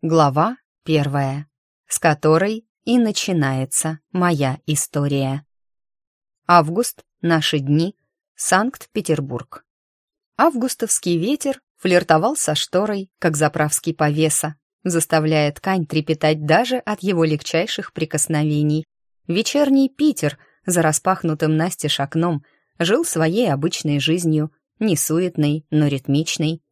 Глава первая, с которой и начинается моя история. Август, наши дни, Санкт-Петербург. Августовский ветер флиртовал со шторой, как заправский повеса, заставляя ткань трепетать даже от его легчайших прикосновений. Вечерний Питер за распахнутым настежь окном жил своей обычной жизнью, не суетной, но ритмичной,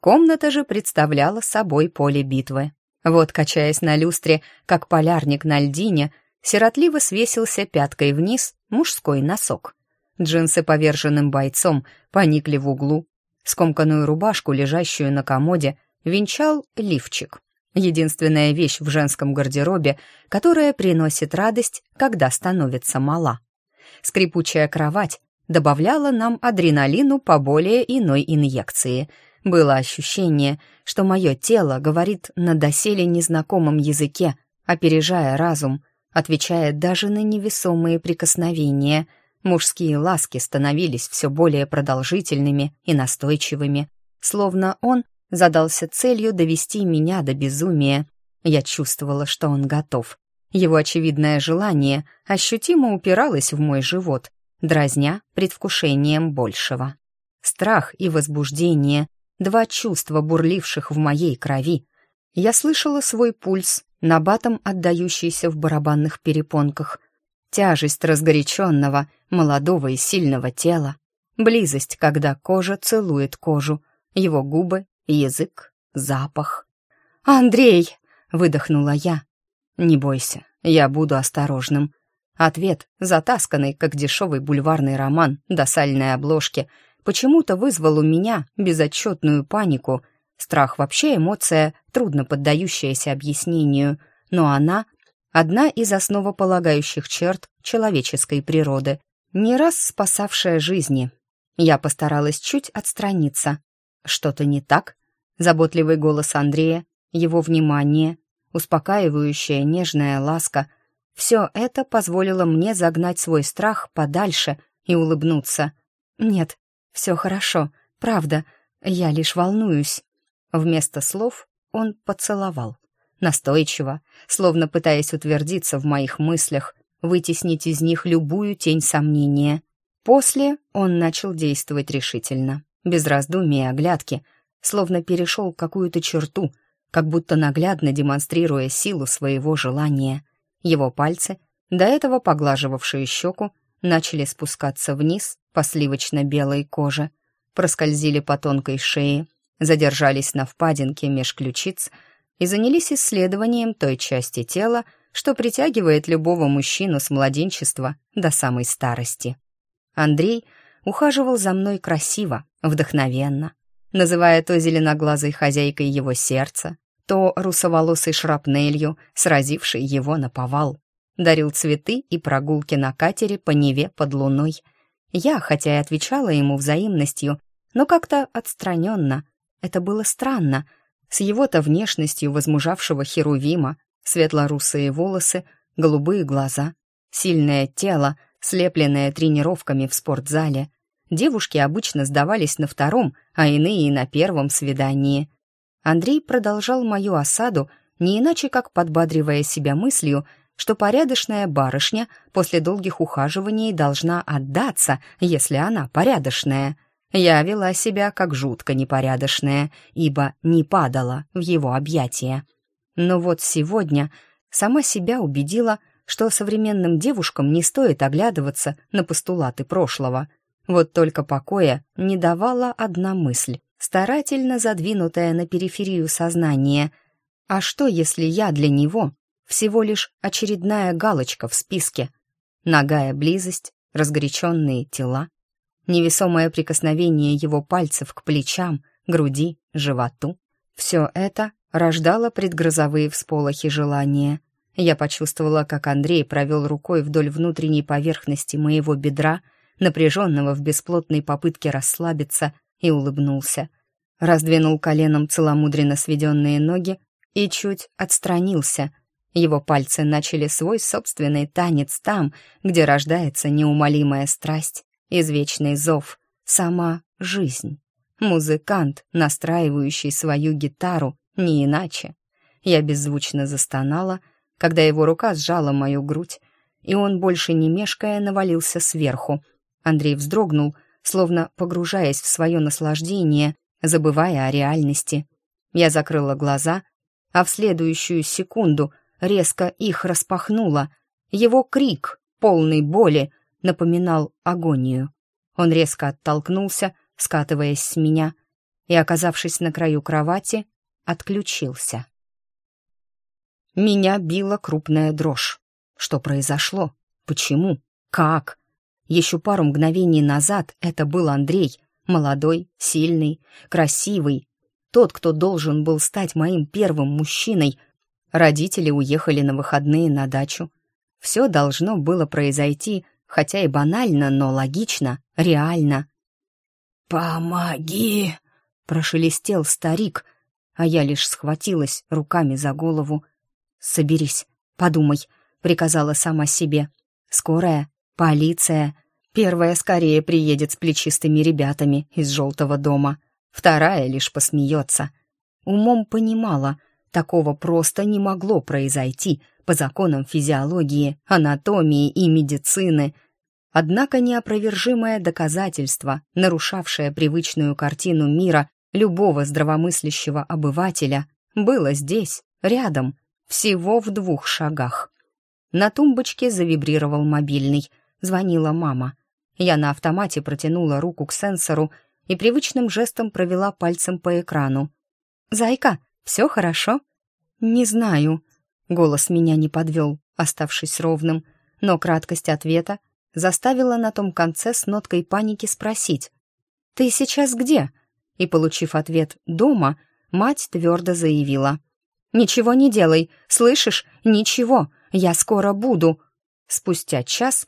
Комната же представляла собой поле битвы. Вот, качаясь на люстре, как полярник на льдине, сиротливо свесился пяткой вниз мужской носок. Джинсы поверженным бойцом поникли в углу. Скомканную рубашку, лежащую на комоде, венчал лифчик. Единственная вещь в женском гардеробе, которая приносит радость, когда становится мала. Скрипучая кровать добавляла нам адреналину по более иной инъекции — было ощущение, что мое тело говорит на доселе незнакомом языке, опережая разум, отвечая даже на невесомые прикосновения. Мужские ласки становились все более продолжительными и настойчивыми, словно он задался целью довести меня до безумия. Я чувствовала, что он готов. Его очевидное желание ощутимо упиралось в мой живот, дразня предвкушением большего. Страх и возбуждение два чувства, бурливших в моей крови. Я слышала свой пульс, набатом отдающийся в барабанных перепонках, тяжесть разгоряченного, молодого и сильного тела, близость, когда кожа целует кожу, его губы, язык, запах. «Андрей!» — выдохнула я. «Не бойся, я буду осторожным». Ответ, затасканный, как дешевый бульварный роман до сальной обложки — почему-то вызвал у меня безотчетную панику. Страх вообще эмоция, трудно поддающаяся объяснению, но она — одна из основополагающих черт человеческой природы, не раз спасавшая жизни. Я постаралась чуть отстраниться. Что-то не так? Заботливый голос Андрея, его внимание, успокаивающая нежная ласка — все это позволило мне загнать свой страх подальше и улыбнуться. Нет, все хорошо, правда, я лишь волнуюсь». Вместо слов он поцеловал. Настойчиво, словно пытаясь утвердиться в моих мыслях, вытеснить из них любую тень сомнения. После он начал действовать решительно, без раздумий и оглядки, словно перешел какую-то черту, как будто наглядно демонстрируя силу своего желания. Его пальцы, до этого поглаживавшие щеку, начали спускаться вниз по сливочно-белой коже, проскользили по тонкой шее, задержались на впадинке меж ключиц и занялись исследованием той части тела, что притягивает любого мужчину с младенчества до самой старости. Андрей ухаживал за мной красиво, вдохновенно, называя то зеленоглазой хозяйкой его сердца, то русоволосой шрапнелью, сразившей его на повал дарил цветы и прогулки на катере по Неве под луной. Я, хотя и отвечала ему взаимностью, но как-то отстраненно. Это было странно. С его-то внешностью возмужавшего Херувима, светлорусые волосы, голубые глаза, сильное тело, слепленное тренировками в спортзале. Девушки обычно сдавались на втором, а иные и на первом свидании. Андрей продолжал мою осаду, не иначе как подбадривая себя мыслью, что порядочная барышня после долгих ухаживаний должна отдаться, если она порядочная. Я вела себя как жутко непорядочная, ибо не падала в его объятия. Но вот сегодня сама себя убедила, что современным девушкам не стоит оглядываться на постулаты прошлого. Вот только покоя не давала одна мысль, старательно задвинутая на периферию сознания. А что, если я для него всего лишь очередная галочка в списке. Нагая близость, разгоряченные тела, невесомое прикосновение его пальцев к плечам, груди, животу. Все это рождало предгрозовые всполохи желания. Я почувствовала, как Андрей провел рукой вдоль внутренней поверхности моего бедра, напряженного в бесплотной попытке расслабиться, и улыбнулся. Раздвинул коленом целомудренно сведенные ноги и чуть отстранился, его пальцы начали свой собственный танец там, где рождается неумолимая страсть, извечный зов, сама жизнь. Музыкант, настраивающий свою гитару, не иначе. Я беззвучно застонала, когда его рука сжала мою грудь, и он, больше не мешкая, навалился сверху. Андрей вздрогнул, словно погружаясь в свое наслаждение, забывая о реальности. Я закрыла глаза, а в следующую секунду — резко их распахнуло. Его крик, полный боли, напоминал агонию. Он резко оттолкнулся, скатываясь с меня, и, оказавшись на краю кровати, отключился. Меня била крупная дрожь. Что произошло? Почему? Как? Еще пару мгновений назад это был Андрей, молодой, сильный, красивый, тот, кто должен был стать моим первым мужчиной — Родители уехали на выходные на дачу. Все должно было произойти, хотя и банально, но логично, реально. «Помоги!» — прошелестел старик, а я лишь схватилась руками за голову. «Соберись, подумай», — приказала сама себе. «Скорая, полиция. Первая скорее приедет с плечистыми ребятами из желтого дома. Вторая лишь посмеется». Умом понимала — Такого просто не могло произойти по законам физиологии, анатомии и медицины. Однако неопровержимое доказательство, нарушавшее привычную картину мира любого здравомыслящего обывателя, было здесь, рядом, всего в двух шагах. На тумбочке завибрировал мобильный. Звонила мама. Я на автомате протянула руку к сенсору и привычным жестом провела пальцем по экрану. «Зайка!» Все хорошо?» «Не знаю». Голос меня не подвел, оставшись ровным, но краткость ответа заставила на том конце с ноткой паники спросить. «Ты сейчас где?» И, получив ответ «дома», мать твердо заявила. «Ничего не делай, слышишь? Ничего, я скоро буду». Спустя час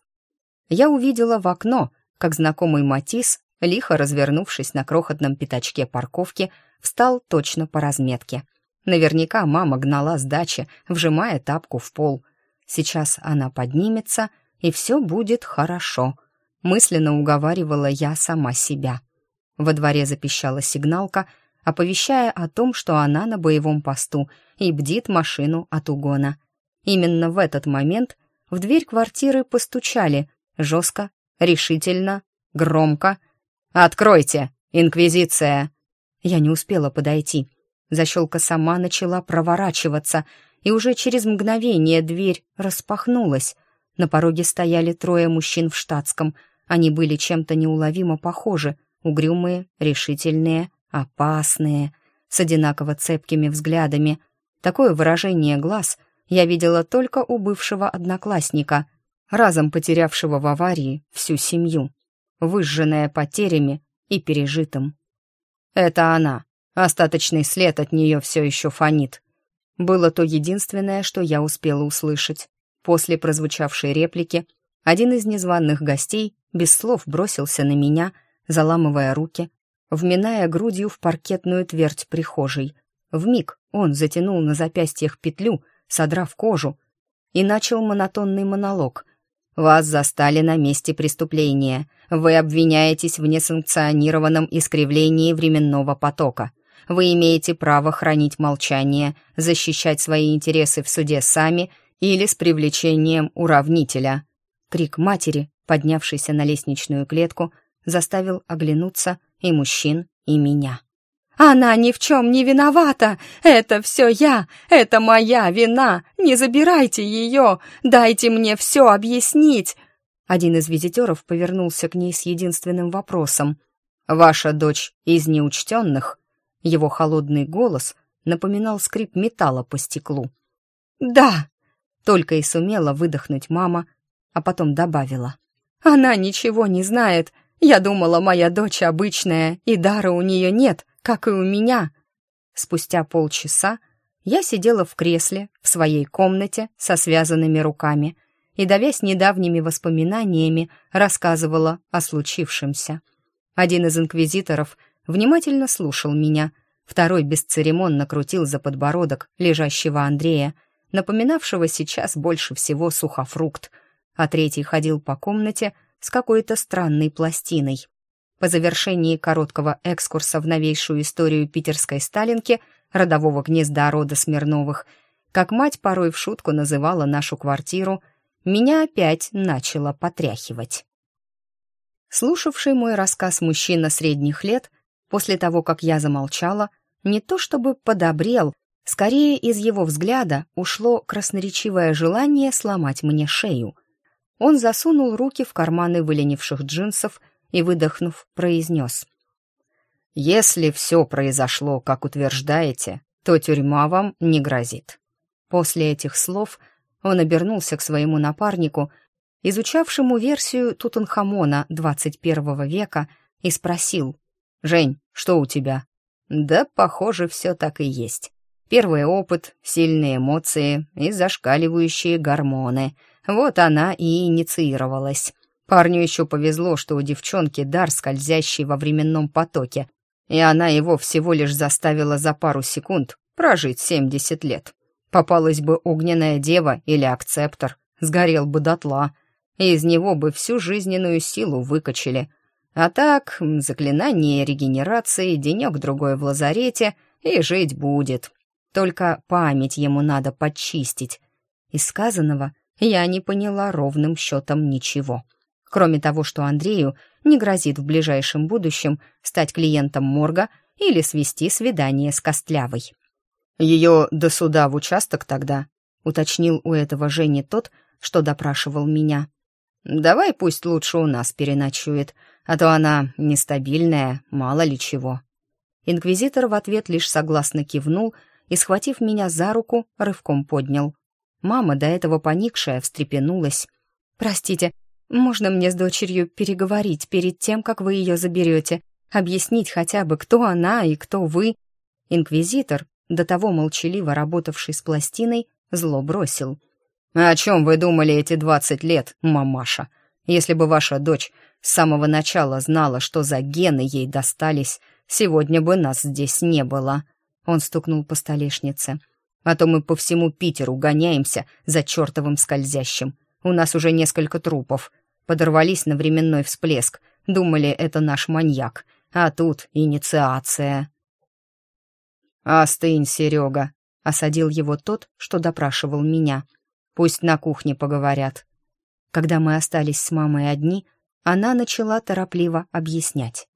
я увидела в окно, как знакомый Матис лихо развернувшись на крохотном пятачке парковки, встал точно по разметке. Наверняка мама гнала с дачи, вжимая тапку в пол. Сейчас она поднимется, и все будет хорошо. Мысленно уговаривала я сама себя. Во дворе запищала сигналка, оповещая о том, что она на боевом посту и бдит машину от угона. Именно в этот момент в дверь квартиры постучали, жестко, решительно, громко — «Откройте! Инквизиция!» Я не успела подойти. Защелка сама начала проворачиваться, и уже через мгновение дверь распахнулась. На пороге стояли трое мужчин в штатском. Они были чем-то неуловимо похожи, угрюмые, решительные, опасные, с одинаково цепкими взглядами. Такое выражение глаз я видела только у бывшего одноклассника, разом потерявшего в аварии всю семью выжженная потерями и пережитым. «Это она. Остаточный след от нее все еще фонит». Было то единственное, что я успела услышать. После прозвучавшей реплики один из незваных гостей без слов бросился на меня, заламывая руки, вминая грудью в паркетную твердь прихожей. Вмиг он затянул на запястьях петлю, содрав кожу, и начал монотонный монолог. «Вас застали на месте преступления. Вы обвиняетесь в несанкционированном искривлении временного потока. Вы имеете право хранить молчание, защищать свои интересы в суде сами или с привлечением уравнителя». Крик матери, поднявшийся на лестничную клетку, заставил оглянуться и мужчин, и меня. «Она ни в чем не виновата! Это все я! Это моя вина! Не забирайте ее! Дайте мне все объяснить!» Один из визитеров повернулся к ней с единственным вопросом. «Ваша дочь из неучтенных?» Его холодный голос напоминал скрип металла по стеклу. «Да!» — только и сумела выдохнуть мама, а потом добавила. «Она ничего не знает. Я думала, моя дочь обычная, и дара у нее нет, как и у меня». Спустя полчаса я сидела в кресле в своей комнате со связанными руками — и, давясь недавними воспоминаниями, рассказывала о случившемся. Один из инквизиторов внимательно слушал меня, второй бесцеремонно крутил за подбородок лежащего Андрея, напоминавшего сейчас больше всего сухофрукт, а третий ходил по комнате с какой-то странной пластиной. По завершении короткого экскурса в новейшую историю питерской сталинки, родового гнезда рода Смирновых, как мать порой в шутку называла нашу квартиру – меня опять начало потряхивать. Слушавший мой рассказ мужчина средних лет, после того, как я замолчала, не то чтобы подобрел, скорее из его взгляда ушло красноречивое желание сломать мне шею. Он засунул руки в карманы выленивших джинсов и, выдохнув, произнес. «Если все произошло, как утверждаете, то тюрьма вам не грозит». После этих слов – он обернулся к своему напарнику, изучавшему версию Тутанхамона XXI века, и спросил. «Жень, что у тебя?» «Да, похоже, все так и есть. Первый опыт, сильные эмоции и зашкаливающие гормоны. Вот она и инициировалась. Парню еще повезло, что у девчонки дар, скользящий во временном потоке, и она его всего лишь заставила за пару секунд прожить 70 лет. Попалась бы огненная дева или акцептор, сгорел бы дотла, и из него бы всю жизненную силу выкачали. А так, заклинание регенерации, денек-другой в лазарете, и жить будет. Только память ему надо подчистить. Из сказанного я не поняла ровным счетом ничего. Кроме того, что Андрею не грозит в ближайшем будущем стать клиентом морга или свести свидание с Костлявой. Ее до суда в участок тогда», — уточнил у этого Жени тот, что допрашивал меня. «Давай пусть лучше у нас переночует, а то она нестабильная, мало ли чего». Инквизитор в ответ лишь согласно кивнул и, схватив меня за руку, рывком поднял. Мама, до этого поникшая, встрепенулась. «Простите, можно мне с дочерью переговорить перед тем, как вы ее заберете? Объяснить хотя бы, кто она и кто вы?» Инквизитор, до того молчаливо работавший с пластиной, зло бросил. «А «О чем вы думали эти двадцать лет, мамаша? Если бы ваша дочь с самого начала знала, что за гены ей достались, сегодня бы нас здесь не было». Он стукнул по столешнице. «А то мы по всему Питеру гоняемся за чертовым скользящим. У нас уже несколько трупов. Подорвались на временной всплеск. Думали, это наш маньяк. А тут инициация». «Остынь, Серега», — осадил его тот, что допрашивал меня. «Пусть на кухне поговорят». Когда мы остались с мамой одни, она начала торопливо объяснять.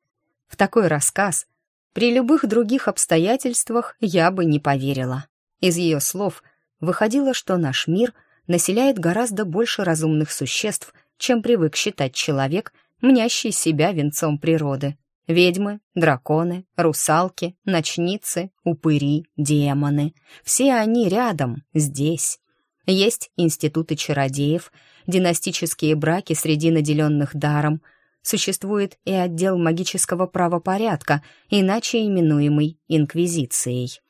В такой рассказ при любых других обстоятельствах я бы не поверила. Из ее слов выходило, что наш мир населяет гораздо больше разумных существ, чем привык считать человек, мнящий себя венцом природы. Ведьмы, драконы, русалки, ночницы, упыри, демоны. Все они рядом, здесь. Есть институты чародеев, династические браки среди наделенных даром. Существует и отдел магического правопорядка, иначе именуемый инквизицией.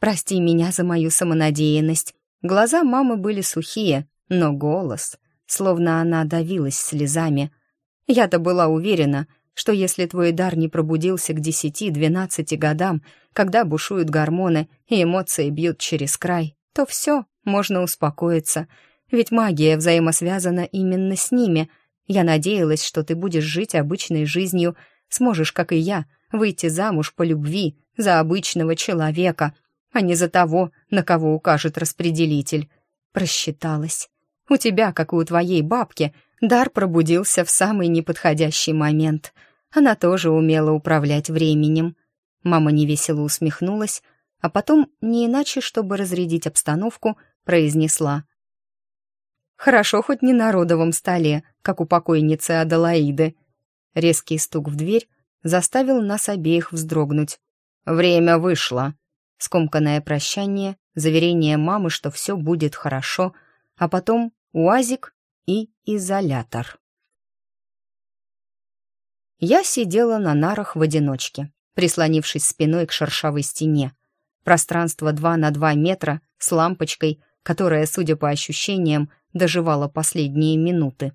«Прости меня за мою самонадеянность». Глаза мамы были сухие, но голос, словно она давилась слезами. Я-то была уверена — что если твой дар не пробудился к 10-12 годам, когда бушуют гормоны и эмоции бьют через край, то все, можно успокоиться. Ведь магия взаимосвязана именно с ними. Я надеялась, что ты будешь жить обычной жизнью, сможешь, как и я, выйти замуж по любви за обычного человека, а не за того, на кого укажет распределитель. Просчиталась. У тебя, как и у твоей бабки, дар пробудился в самый неподходящий момент — она тоже умела управлять временем. Мама невесело усмехнулась, а потом, не иначе, чтобы разрядить обстановку, произнесла. «Хорошо хоть не на родовом столе, как у покойницы Аделаиды». Резкий стук в дверь заставил нас обеих вздрогнуть. «Время вышло!» Скомканное прощание, заверение мамы, что все будет хорошо, а потом уазик и изолятор я сидела на нарах в одиночке, прислонившись спиной к шершавой стене. Пространство 2 на 2 метра с лампочкой, которая, судя по ощущениям, доживала последние минуты.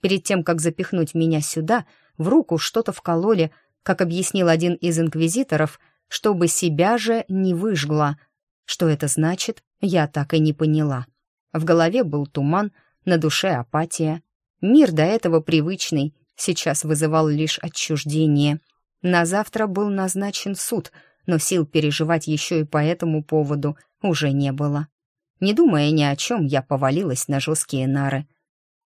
Перед тем, как запихнуть меня сюда, в руку что-то вкололи, как объяснил один из инквизиторов, чтобы себя же не выжгла. Что это значит, я так и не поняла. В голове был туман, на душе апатия. Мир до этого привычный, сейчас вызывал лишь отчуждение. На завтра был назначен суд, но сил переживать еще и по этому поводу уже не было. Не думая ни о чем, я повалилась на жесткие нары.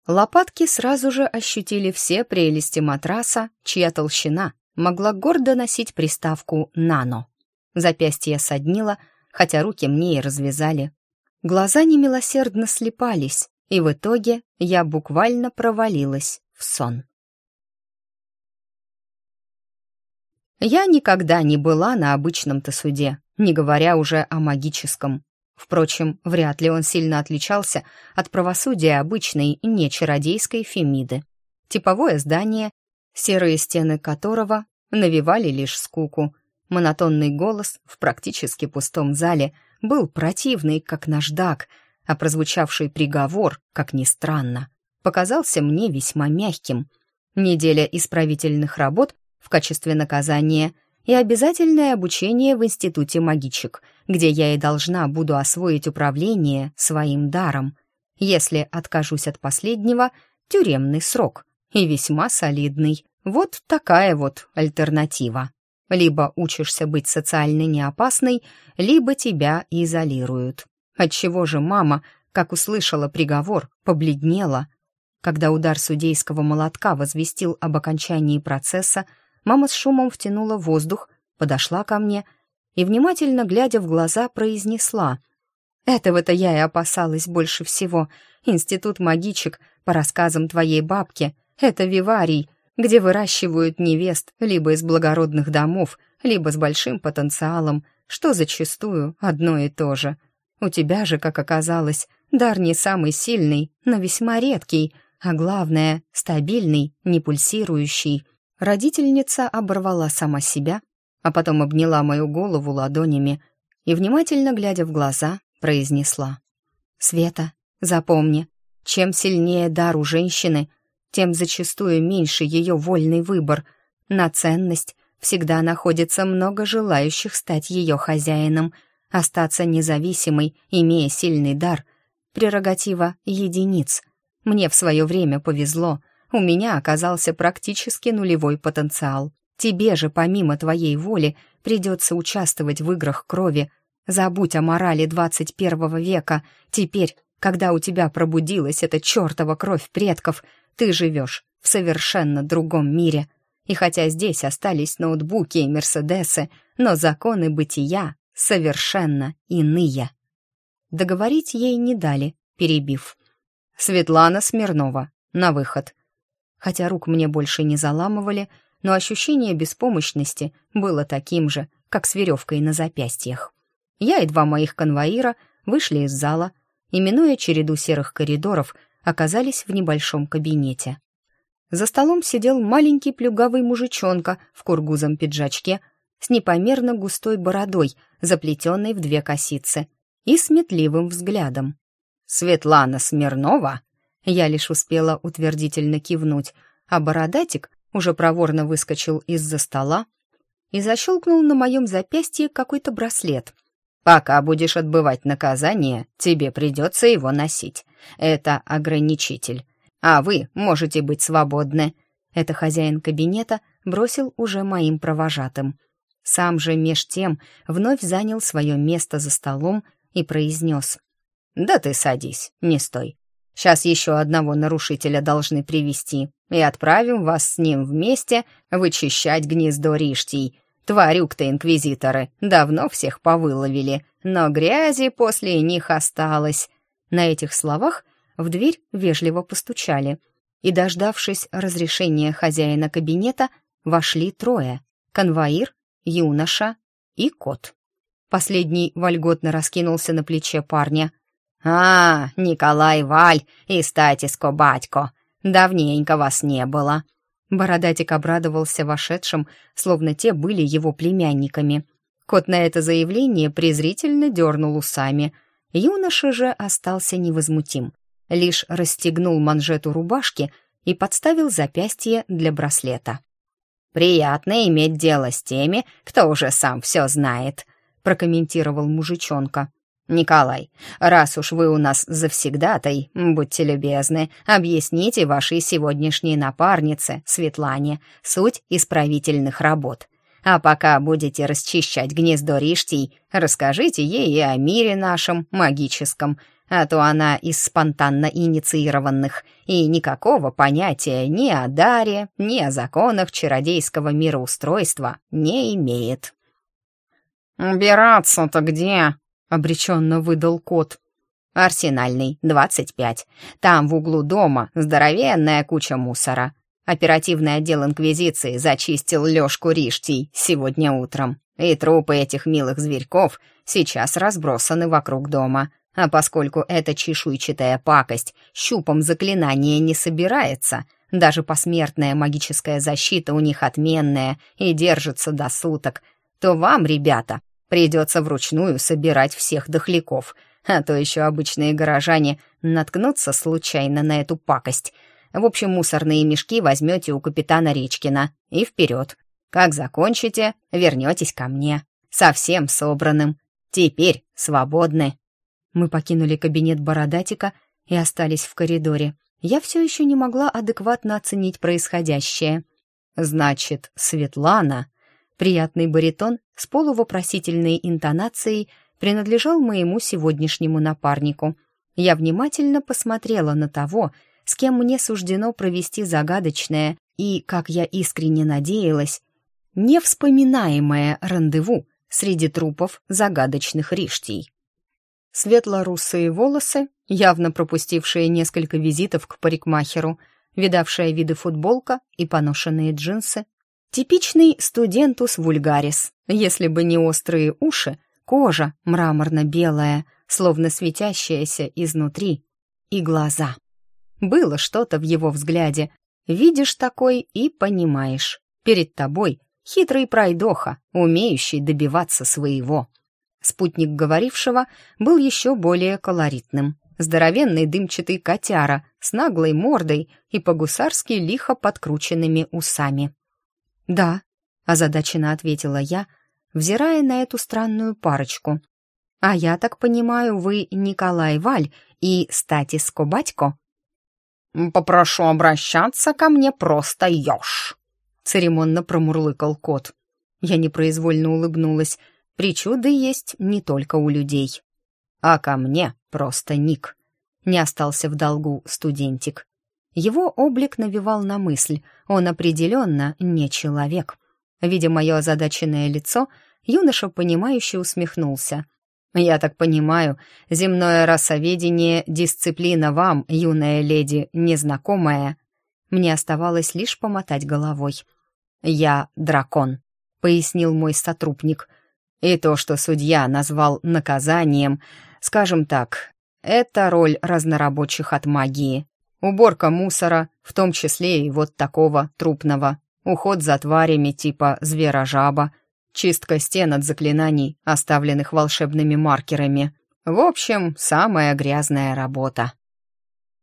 Лопатки сразу же ощутили все прелести матраса, чья толщина могла гордо носить приставку «нано». Запястье соднило, хотя руки мне и развязали. Глаза немилосердно слепались, и в итоге я буквально провалилась в сон. Я никогда не была на обычном-то суде, не говоря уже о магическом. Впрочем, вряд ли он сильно отличался от правосудия обычной, не чародейской Фемиды. Типовое здание, серые стены которого навевали лишь скуку. Монотонный голос в практически пустом зале был противный, как наждак, а прозвучавший приговор, как ни странно, показался мне весьма мягким. Неделя исправительных работ в качестве наказания и обязательное обучение в Институте магичек, где я и должна буду освоить управление своим даром. Если откажусь от последнего, тюремный срок, и весьма солидный. Вот такая вот альтернатива. Либо учишься быть социально неопасной, либо тебя изолируют. Отчего же мама, как услышала приговор, побледнела? Когда удар судейского молотка возвестил об окончании процесса, Мама с шумом втянула воздух, подошла ко мне и, внимательно глядя в глаза, произнесла. «Этого-то я и опасалась больше всего. Институт магичек, по рассказам твоей бабки, это виварий, где выращивают невест либо из благородных домов, либо с большим потенциалом, что зачастую одно и то же. У тебя же, как оказалось, дар не самый сильный, но весьма редкий, а главное, стабильный, не пульсирующий». Родительница оборвала сама себя, а потом обняла мою голову ладонями и, внимательно глядя в глаза, произнесла. «Света, запомни, чем сильнее дар у женщины, тем зачастую меньше ее вольный выбор. На ценность всегда находится много желающих стать ее хозяином, остаться независимой, имея сильный дар, прерогатива единиц. Мне в свое время повезло — у меня оказался практически нулевой потенциал. Тебе же, помимо твоей воли, придется участвовать в играх крови. Забудь о морали 21 века. Теперь, когда у тебя пробудилась эта чертова кровь предков, ты живешь в совершенно другом мире. И хотя здесь остались ноутбуки и мерседесы, но законы бытия совершенно иные. Договорить ей не дали, перебив. «Светлана Смирнова, на выход. Хотя рук мне больше не заламывали, но ощущение беспомощности было таким же, как с веревкой на запястьях. Я и два моих конвоира вышли из зала и, минуя череду серых коридоров, оказались в небольшом кабинете. За столом сидел маленький плюгавый мужичонка в кургузом пиджачке с непомерно густой бородой, заплетенной в две косицы, и сметливым взглядом. «Светлана Смирнова я лишь успела утвердительно кивнуть, а бородатик уже проворно выскочил из-за стола и защелкнул на моем запястье какой-то браслет. «Пока будешь отбывать наказание, тебе придется его носить. Это ограничитель. А вы можете быть свободны». Это хозяин кабинета бросил уже моим провожатым. Сам же меж тем вновь занял свое место за столом и произнес. «Да ты садись, не стой. Сейчас еще одного нарушителя должны привести и отправим вас с ним вместе вычищать гнездо Риштий. Тварюк-то инквизиторы давно всех повыловили, но грязи после них осталось». На этих словах в дверь вежливо постучали, и, дождавшись разрешения хозяина кабинета, вошли трое — конвоир, юноша и кот. Последний вольготно раскинулся на плече парня, «А, Николай Валь и статиско батько, давненько вас не было». Бородатик обрадовался вошедшим, словно те были его племянниками. Кот на это заявление презрительно дернул усами. Юноша же остался невозмутим, лишь расстегнул манжету рубашки и подставил запястье для браслета. «Приятно иметь дело с теми, кто уже сам все знает», прокомментировал мужичонка. «Николай, раз уж вы у нас завсегдатай, будьте любезны, объясните вашей сегодняшней напарнице, Светлане, суть исправительных работ. А пока будете расчищать гнездо риштей, расскажите ей и о мире нашем, магическом, а то она из спонтанно инициированных, и никакого понятия ни о даре, ни о законах чародейского мироустройства не имеет». «Убираться-то где?» — обреченно выдал кот. «Арсенальный, 25. Там, в углу дома, здоровенная куча мусора. Оперативный отдел Инквизиции зачистил Лёшку Риштий сегодня утром. И трупы этих милых зверьков сейчас разбросаны вокруг дома. А поскольку эта чешуйчатая пакость щупом заклинания не собирается, даже посмертная магическая защита у них отменная и держится до суток, то вам, ребята, Придется вручную собирать всех дохляков, а то еще обычные горожане наткнутся случайно на эту пакость. В общем, мусорные мешки возьмете у капитана Речкина и вперед. Как закончите, вернетесь ко мне. Совсем собранным. Теперь свободны. Мы покинули кабинет Бородатика и остались в коридоре. Я все еще не могла адекватно оценить происходящее. «Значит, Светлана...» Приятный баритон с полувопросительной интонацией принадлежал моему сегодняшнему напарнику. Я внимательно посмотрела на того, с кем мне суждено провести загадочное и, как я искренне надеялась, невспоминаемое рандеву среди трупов загадочных риштей. Светло-русые волосы, явно пропустившие несколько визитов к парикмахеру, видавшая виды футболка и поношенные джинсы Типичный студентус вульгарис. Если бы не острые уши, кожа мраморно-белая, словно светящаяся изнутри, и глаза. Было что-то в его взгляде. Видишь такой и понимаешь. Перед тобой хитрый пройдоха, умеющий добиваться своего. Спутник говорившего был еще более колоритным. Здоровенный дымчатый котяра с наглой мордой и по-гусарски лихо подкрученными усами. «Да», — озадаченно ответила я, взирая на эту странную парочку. «А я так понимаю, вы Николай Валь и Статис Кобатько?» «Попрошу обращаться ко мне просто еж», — церемонно промурлыкал кот. Я непроизвольно улыбнулась. Причуды есть не только у людей. «А ко мне просто ник», — не остался в долгу студентик. Его облик навевал на мысль, он определенно не человек. Видя мое озадаченное лицо, юноша, понимающе усмехнулся. «Я так понимаю, земное расоведение — дисциплина вам, юная леди, незнакомая». Мне оставалось лишь помотать головой. «Я дракон», — пояснил мой сотрудник. «И то, что судья назвал наказанием, скажем так, это роль разнорабочих от магии. Уборка мусора, в том числе и вот такого трупного. Уход за тварями типа зверожаба. Чистка стен от заклинаний, оставленных волшебными маркерами. В общем, самая грязная работа.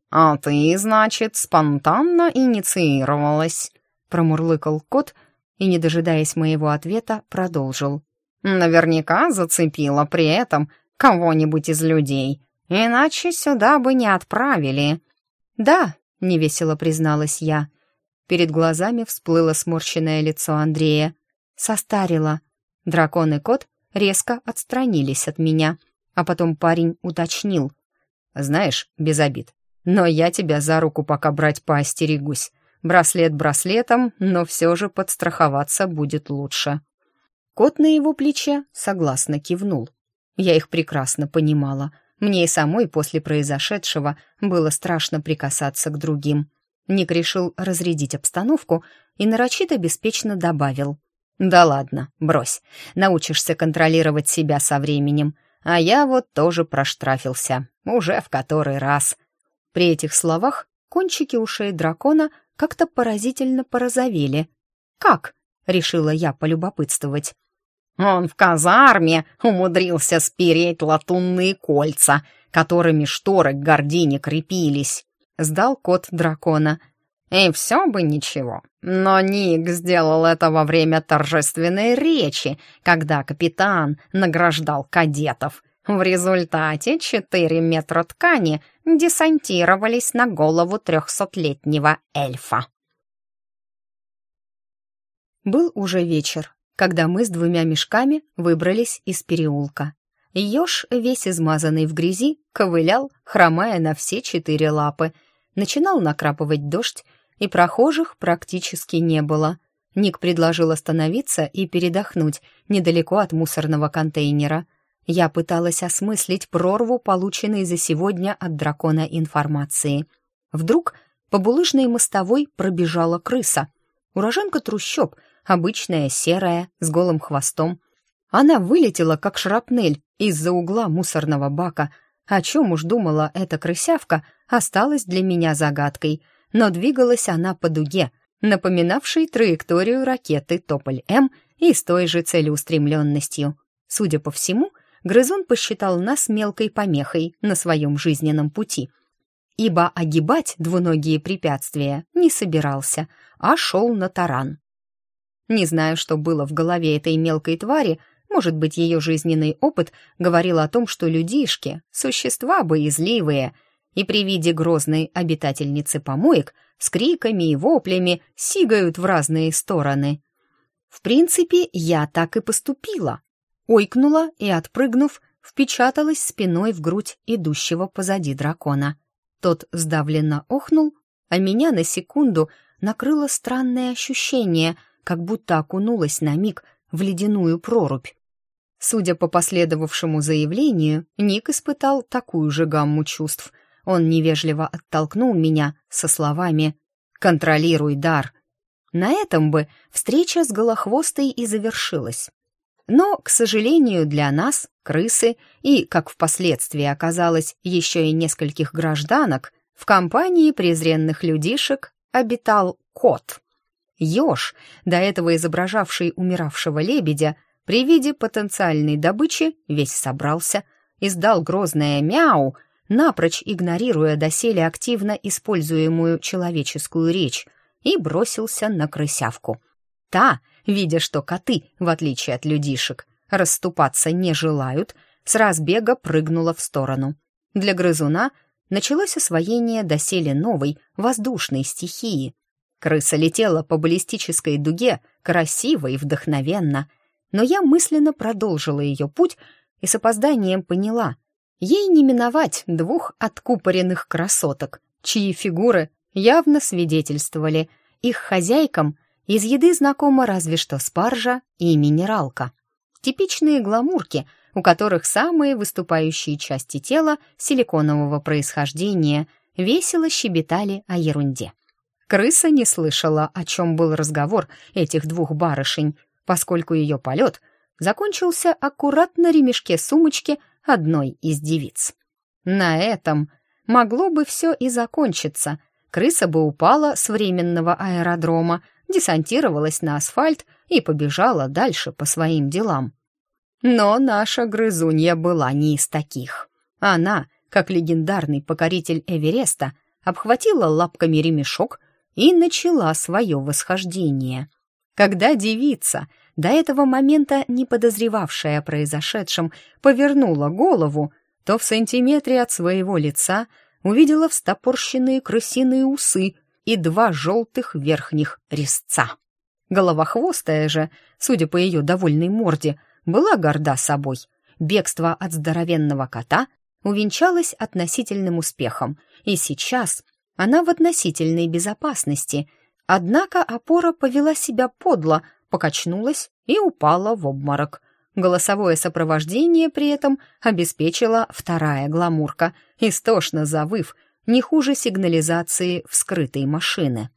«А ты, значит, спонтанно инициировалась?» промурлыкал кот и, не дожидаясь моего ответа, продолжил. «Наверняка зацепила при этом кого-нибудь из людей, иначе сюда бы не отправили. «Да», — невесело призналась я. Перед глазами всплыло сморщенное лицо Андрея. Состарила. Дракон и кот резко отстранились от меня, а потом парень уточнил. «Знаешь, без обид, но я тебя за руку пока брать поостерегусь. Браслет браслетом, но все же подстраховаться будет лучше». Кот на его плече согласно кивнул. Я их прекрасно понимала — мне и самой после произошедшего было страшно прикасаться к другим. Ник решил разрядить обстановку и нарочито беспечно добавил. «Да ладно, брось. Научишься контролировать себя со временем. А я вот тоже проштрафился. Уже в который раз». При этих словах кончики ушей дракона как-то поразительно порозовели. «Как?» — решила я полюбопытствовать. Он в казарме умудрился спереть латунные кольца, которыми шторы к гордине крепились. Сдал кот дракона. И все бы ничего. Но Ник сделал это во время торжественной речи, когда капитан награждал кадетов. В результате четыре метра ткани десантировались на голову трехсотлетнего эльфа. Был уже вечер когда мы с двумя мешками выбрались из переулка. Ёж, весь измазанный в грязи, ковылял, хромая на все четыре лапы. Начинал накрапывать дождь, и прохожих практически не было. Ник предложил остановиться и передохнуть недалеко от мусорного контейнера. Я пыталась осмыслить прорву, полученной за сегодня от дракона информации. Вдруг по булыжной мостовой пробежала крыса. Уроженка трущоб — обычная серая, с голым хвостом. Она вылетела, как шрапнель, из-за угла мусорного бака. О чем уж думала эта крысявка, осталась для меня загадкой, но двигалась она по дуге, напоминавшей траекторию ракеты «Тополь-М» и с той же целеустремленностью. Судя по всему, грызун посчитал нас мелкой помехой на своем жизненном пути, ибо огибать двуногие препятствия не собирался, а шел на таран. Не знаю, что было в голове этой мелкой твари, может быть, ее жизненный опыт говорил о том, что людишки — существа боязливые, и при виде грозной обитательницы помоек с криками и воплями сигают в разные стороны. В принципе, я так и поступила. Ойкнула и, отпрыгнув, впечаталась спиной в грудь идущего позади дракона. Тот сдавленно охнул, а меня на секунду накрыло странное ощущение — как будто окунулась на миг в ледяную прорубь. Судя по последовавшему заявлению, Ник испытал такую же гамму чувств. Он невежливо оттолкнул меня со словами «Контролируй дар». На этом бы встреча с Голохвостой и завершилась. Но, к сожалению для нас, крысы, и, как впоследствии оказалось, еще и нескольких гражданок, в компании презренных людишек обитал кот — Ёж, до этого изображавший умиравшего лебедя, при виде потенциальной добычи весь собрался, издал грозное мяу, напрочь игнорируя доселе активно используемую человеческую речь, и бросился на крысявку. Та, видя, что коты, в отличие от людишек, расступаться не желают, с разбега прыгнула в сторону. Для грызуна началось освоение доселе новой, воздушной стихии. Крыса летела по баллистической дуге красиво и вдохновенно, но я мысленно продолжила ее путь и с опозданием поняла, ей не миновать двух откупоренных красоток, чьи фигуры явно свидетельствовали, их хозяйкам из еды знакома разве что спаржа и минералка. Типичные гламурки, у которых самые выступающие части тела силиконового происхождения весело щебетали о ерунде крыса не слышала, о чем был разговор этих двух барышень, поскольку ее полет закончился аккуратно ремешке сумочки одной из девиц. На этом могло бы все и закончиться. Крыса бы упала с временного аэродрома, десантировалась на асфальт и побежала дальше по своим делам. Но наша грызунья была не из таких. Она, как легендарный покоритель Эвереста, обхватила лапками ремешок, и начала свое восхождение. Когда девица, до этого момента не подозревавшая о произошедшем, повернула голову, то в сантиметре от своего лица увидела встопорщенные крысиные усы и два желтых верхних резца. Головохвостая же, судя по ее довольной морде, была горда собой. Бегство от здоровенного кота увенчалось относительным успехом, и сейчас она в относительной безопасности, однако опора повела себя подло, покачнулась и упала в обморок. Голосовое сопровождение при этом обеспечила вторая гламурка, истошно завыв, не хуже сигнализации вскрытой машины.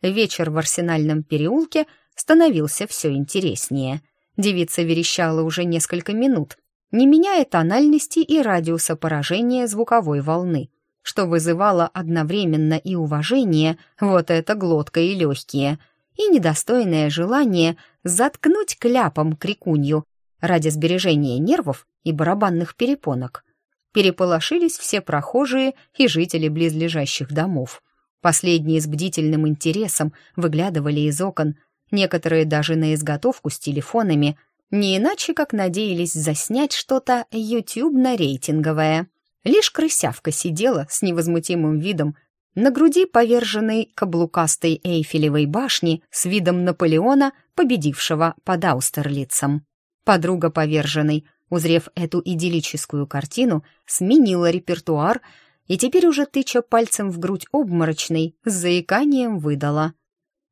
Вечер в арсенальном переулке становился все интереснее. Девица верещала уже несколько минут, не меняя тональности и радиуса поражения звуковой волны что вызывало одновременно и уважение, вот это глотка и легкие, и недостойное желание заткнуть кляпом крикунью ради сбережения нервов и барабанных перепонок. Переполошились все прохожие и жители близлежащих домов. Последние с бдительным интересом выглядывали из окон, некоторые даже на изготовку с телефонами, не иначе как надеялись заснять что-то ютюбно-рейтинговое. Лишь крысявка сидела с невозмутимым видом на груди поверженной каблукастой Эйфелевой башни с видом Наполеона, победившего под Аустерлицем. Подруга поверженной, узрев эту идиллическую картину, сменила репертуар и теперь уже тыча пальцем в грудь обморочной, с заиканием выдала.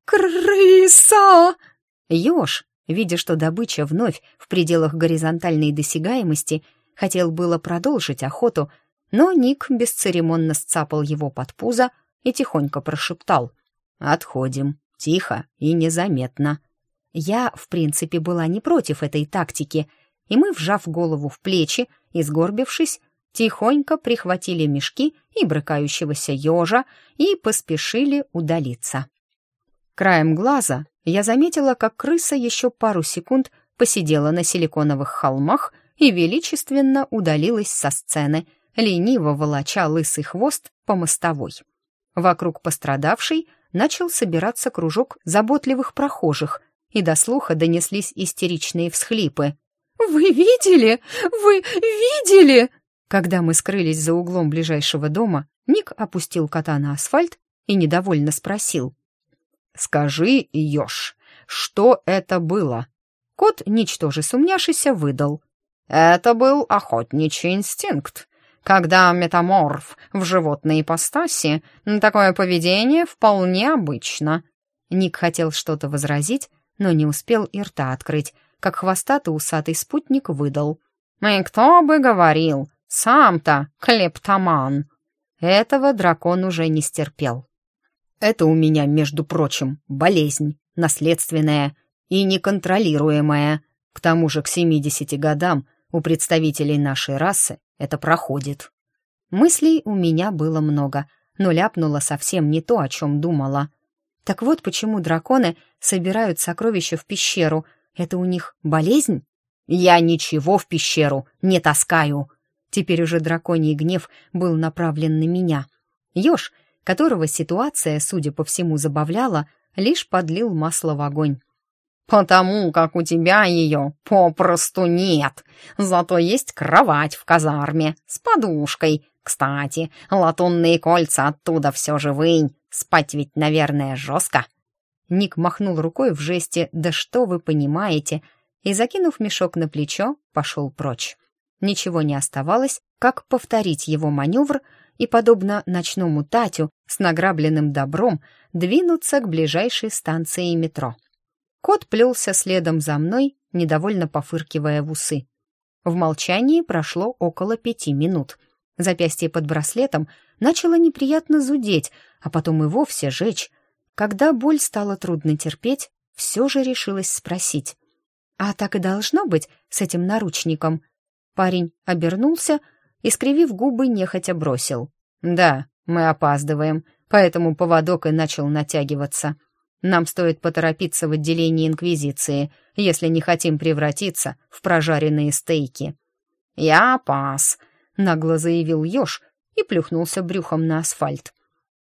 «Крыса!» Ёж, видя, что добыча вновь в пределах горизонтальной досягаемости — Хотел было продолжить охоту, но Ник бесцеремонно сцапал его под пузо и тихонько прошептал. «Отходим. Тихо и незаметно». Я, в принципе, была не против этой тактики, и мы, вжав голову в плечи и сгорбившись, тихонько прихватили мешки и брыкающегося ежа и поспешили удалиться. Краем глаза я заметила, как крыса еще пару секунд посидела на силиконовых холмах и величественно удалилась со сцены, лениво волоча лысый хвост по мостовой. Вокруг пострадавшей начал собираться кружок заботливых прохожих, и до слуха донеслись истеричные всхлипы. «Вы видели? Вы видели?» Когда мы скрылись за углом ближайшего дома, Ник опустил кота на асфальт и недовольно спросил. «Скажи, Ёж, что это было?» Кот, ничтоже сумняшися, выдал. Это был охотничий инстинкт. Когда метаморф в животной ипостаси, такое поведение вполне обычно. Ник хотел что-то возразить, но не успел и рта открыть, как хвостатый усатый спутник выдал. «Мы кто бы говорил, сам-то клептоман!» Этого дракон уже не стерпел. «Это у меня, между прочим, болезнь, наследственная и неконтролируемая. К тому же к семидесяти годам — у представителей нашей расы это проходит. Мыслей у меня было много, но ляпнула совсем не то, о чем думала. Так вот почему драконы собирают сокровища в пещеру. Это у них болезнь? Я ничего в пещеру не таскаю. Теперь уже драконий гнев был направлен на меня. Ёж, которого ситуация, судя по всему, забавляла, лишь подлил масло в огонь потому как у тебя ее попросту нет. Зато есть кровать в казарме с подушкой. Кстати, латунные кольца оттуда все же вынь. Спать ведь, наверное, жестко». Ник махнул рукой в жесте «Да что вы понимаете!» и, закинув мешок на плечо, пошел прочь. Ничего не оставалось, как повторить его маневр и, подобно ночному Татю с награбленным добром, двинуться к ближайшей станции метро — Кот плелся следом за мной, недовольно пофыркивая в усы. В молчании прошло около пяти минут. Запястье под браслетом начало неприятно зудеть, а потом и вовсе жечь. Когда боль стала трудно терпеть, все же решилась спросить. «А так и должно быть с этим наручником?» Парень обернулся и, скривив губы, нехотя бросил. «Да, мы опаздываем, поэтому поводок и начал натягиваться». Нам стоит поторопиться в отделении Инквизиции, если не хотим превратиться в прожаренные стейки». «Я пас», — нагло заявил Ёж и плюхнулся брюхом на асфальт.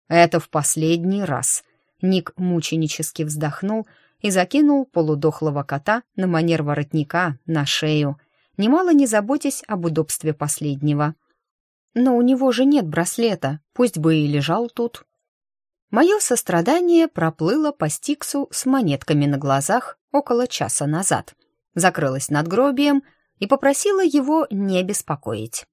«Это в последний раз». Ник мученически вздохнул и закинул полудохлого кота на манер воротника на шею, немало не заботясь об удобстве последнего. «Но у него же нет браслета, пусть бы и лежал тут», Мое сострадание проплыло по стиксу с монетками на глазах около часа назад, закрылась над гробием и попросила его не беспокоить.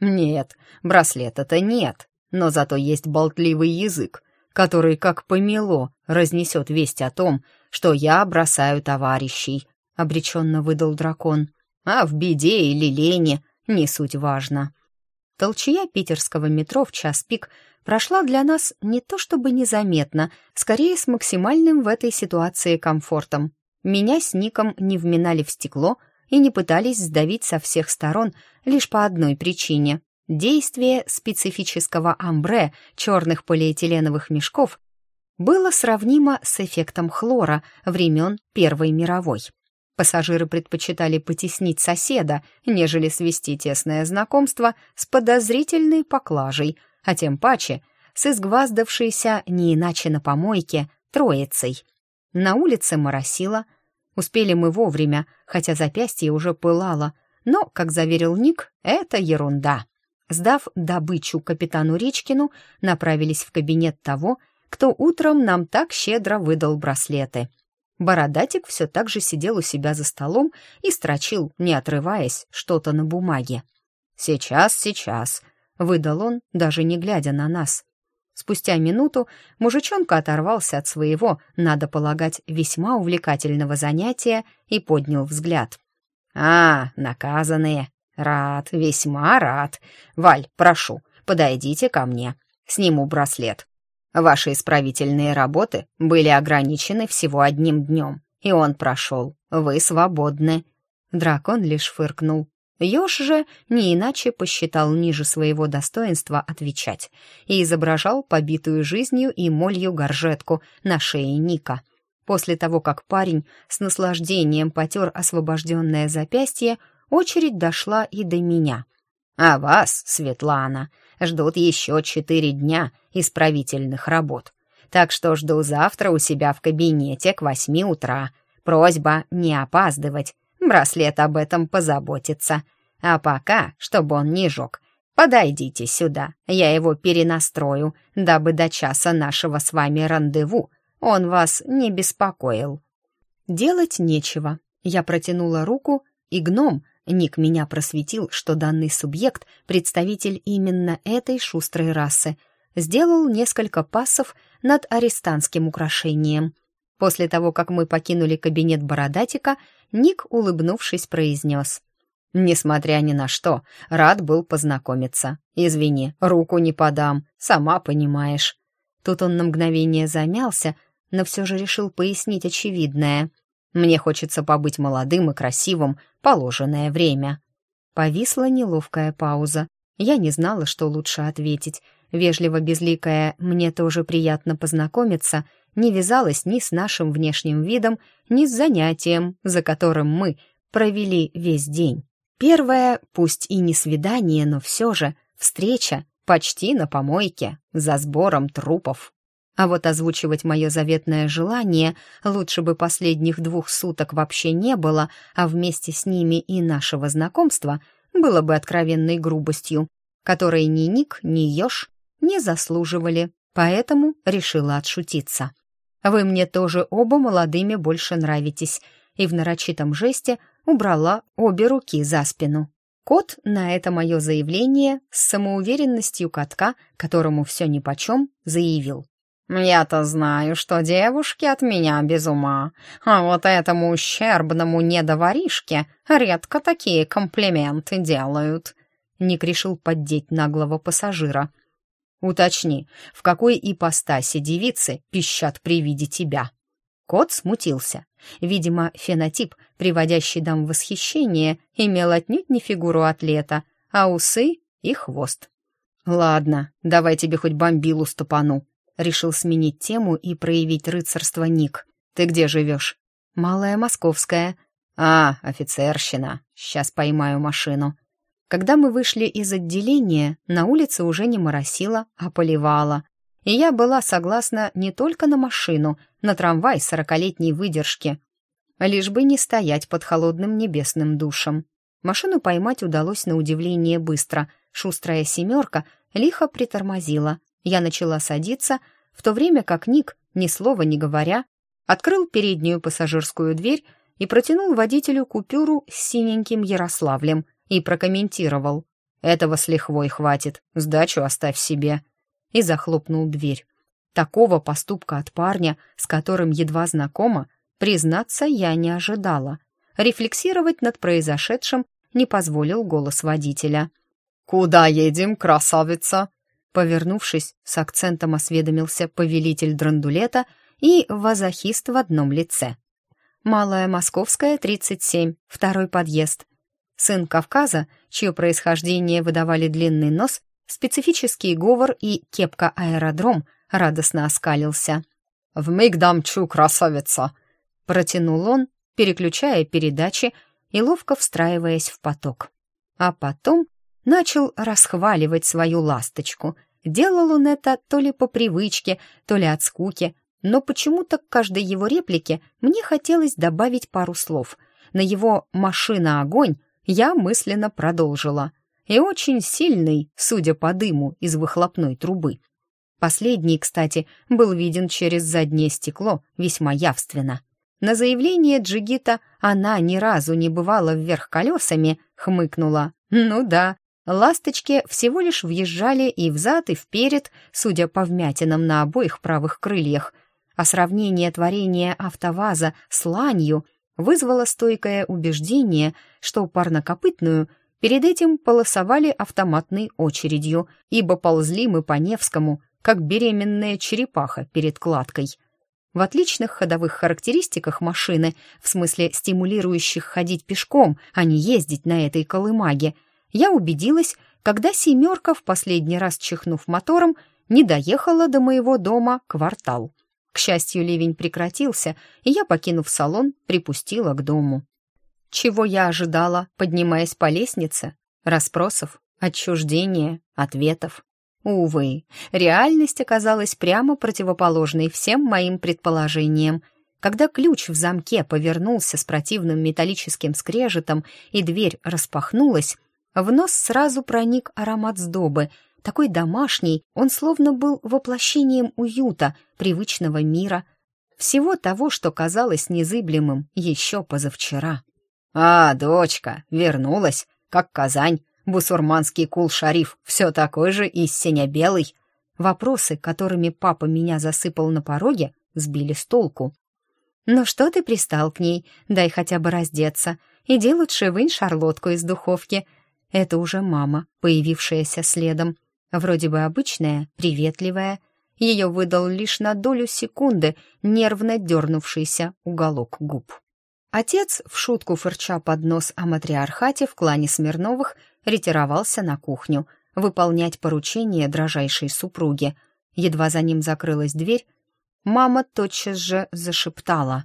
«Нет, браслета-то нет, но зато есть болтливый язык, который, как помело, разнесет весть о том, что я бросаю товарищей», — обреченно выдал дракон. «А в беде или лени не суть важно». Толчья питерского метро в час пик прошла для нас не то чтобы незаметно, скорее с максимальным в этой ситуации комфортом. Меня с Ником не вминали в стекло и не пытались сдавить со всех сторон лишь по одной причине. Действие специфического амбре черных полиэтиленовых мешков было сравнимо с эффектом хлора времен Первой мировой. Пассажиры предпочитали потеснить соседа, нежели свести тесное знакомство с подозрительной поклажей, а тем паче с изгваздавшейся не иначе на помойке троицей. На улице моросило. Успели мы вовремя, хотя запястье уже пылало. Но, как заверил Ник, это ерунда. Сдав добычу капитану Речкину, направились в кабинет того, кто утром нам так щедро выдал браслеты — Бородатик все так же сидел у себя за столом и строчил, не отрываясь, что-то на бумаге. «Сейчас, сейчас», — выдал он, даже не глядя на нас. Спустя минуту мужичонка оторвался от своего, надо полагать, весьма увлекательного занятия и поднял взгляд. «А, наказанные! Рад, весьма рад! Валь, прошу, подойдите ко мне. Сниму браслет. Ваши исправительные работы были ограничены всего одним днем, и он прошел. Вы свободны». Дракон лишь фыркнул. Ёж же не иначе посчитал ниже своего достоинства отвечать и изображал побитую жизнью и молью горжетку на шее Ника. После того, как парень с наслаждением потер освобожденное запястье, очередь дошла и до меня. «А вас, Светлана, ждут еще четыре дня исправительных работ. Так что жду завтра у себя в кабинете к восьми утра. Просьба не опаздывать. Браслет об этом позаботится. А пока, чтобы он не жег, подойдите сюда. Я его перенастрою, дабы до часа нашего с вами рандеву он вас не беспокоил». Делать нечего. Я протянула руку, и гном, Ник меня просветил, что данный субъект — представитель именно этой шустрой расы. Сделал несколько пасов над арестантским украшением. После того, как мы покинули кабинет бородатика, Ник, улыбнувшись, произнес. «Несмотря ни на что, рад был познакомиться. Извини, руку не подам, сама понимаешь». Тут он на мгновение замялся, но все же решил пояснить очевидное. Мне хочется побыть молодым и красивым положенное время». Повисла неловкая пауза. Я не знала, что лучше ответить. Вежливо безликая «мне тоже приятно познакомиться» не вязалась ни с нашим внешним видом, ни с занятием, за которым мы провели весь день. Первое, пусть и не свидание, но все же, встреча почти на помойке, за сбором трупов. А вот озвучивать мое заветное желание лучше бы последних двух суток вообще не было, а вместе с ними и нашего знакомства было бы откровенной грубостью, которой ни Ник, ни Ёж не заслуживали, поэтому решила отшутиться. «Вы мне тоже оба молодыми больше нравитесь», и в нарочитом жесте убрала обе руки за спину. Кот на это мое заявление с самоуверенностью катка, которому все нипочем, заявил. Я-то знаю, что девушки от меня без ума, а вот этому ущербному недоворишке редко такие комплименты делают». Ник решил поддеть наглого пассажира. «Уточни, в какой ипостаси девицы пищат при виде тебя?» Кот смутился. Видимо, фенотип, приводящий дам в восхищение, имел отнюдь не фигуру атлета, а усы и хвост. «Ладно, давай тебе хоть бомбилу стопану», Решил сменить тему и проявить рыцарство Ник. «Ты где живешь?» «Малая Московская». «А, офицерщина. Сейчас поймаю машину». Когда мы вышли из отделения, на улице уже не моросило, а поливало. И я была согласна не только на машину, на трамвай сорокалетней выдержки. Лишь бы не стоять под холодным небесным душем. Машину поймать удалось на удивление быстро. Шустрая семерка лихо притормозила. Я начала садиться, в то время как Ник, ни слова не говоря, открыл переднюю пассажирскую дверь и протянул водителю купюру с синеньким Ярославлем и прокомментировал. «Этого с лихвой хватит, сдачу оставь себе». И захлопнул дверь. Такого поступка от парня, с которым едва знакома, признаться, я не ожидала. Рефлексировать над произошедшим не позволил голос водителя. «Куда едем, красавица?» Повернувшись, с акцентом осведомился повелитель драндулета и вазохист в одном лице. Малая Московская, 37, второй подъезд. Сын Кавказа, чье происхождение выдавали длинный нос, специфический говор и кепка-аэродром, радостно оскалился. «Вмиг дамчу, красавица!» — протянул он, переключая передачи и ловко встраиваясь в поток. А потом начал расхваливать свою ласточку. Делал он это то ли по привычке, то ли от скуки, но почему-то к каждой его реплике мне хотелось добавить пару слов. На его «машина-огонь» я мысленно продолжила. И очень сильный, судя по дыму из выхлопной трубы. Последний, кстати, был виден через заднее стекло весьма явственно. На заявление Джигита она ни разу не бывала вверх колесами, хмыкнула. «Ну да, ласточки всего лишь въезжали и взад, и вперед, судя по вмятинам на обоих правых крыльях, а сравнение творения автоваза с ланью вызвало стойкое убеждение, что парнокопытную перед этим полосовали автоматной очередью, ибо ползли мы по Невскому, как беременная черепаха перед кладкой. В отличных ходовых характеристиках машины, в смысле стимулирующих ходить пешком, а не ездить на этой колымаге – я убедилась, когда «семерка», в последний раз чихнув мотором, не доехала до моего дома квартал. К счастью, ливень прекратился, и я, покинув салон, припустила к дому. Чего я ожидала, поднимаясь по лестнице? Распросов, отчуждения, ответов. Увы, реальность оказалась прямо противоположной всем моим предположениям. Когда ключ в замке повернулся с противным металлическим скрежетом и дверь распахнулась, в нос сразу проник аромат сдобы, такой домашний, он словно был воплощением уюта, привычного мира, всего того, что казалось незыблемым еще позавчера. «А, дочка, вернулась, как Казань, бусурманский кул-шариф, все такой же и сине-белый». Вопросы, которыми папа меня засыпал на пороге, сбили с толку. «Ну что ты пристал к ней? Дай хотя бы раздеться. Иди лучше вынь шарлотку из духовки», это уже мама, появившаяся следом. Вроде бы обычная, приветливая. Ее выдал лишь на долю секунды нервно дернувшийся уголок губ. Отец, в шутку фырча под нос о матриархате в клане Смирновых, ретировался на кухню, выполнять поручение дрожайшей супруги. Едва за ним закрылась дверь, мама тотчас же зашептала.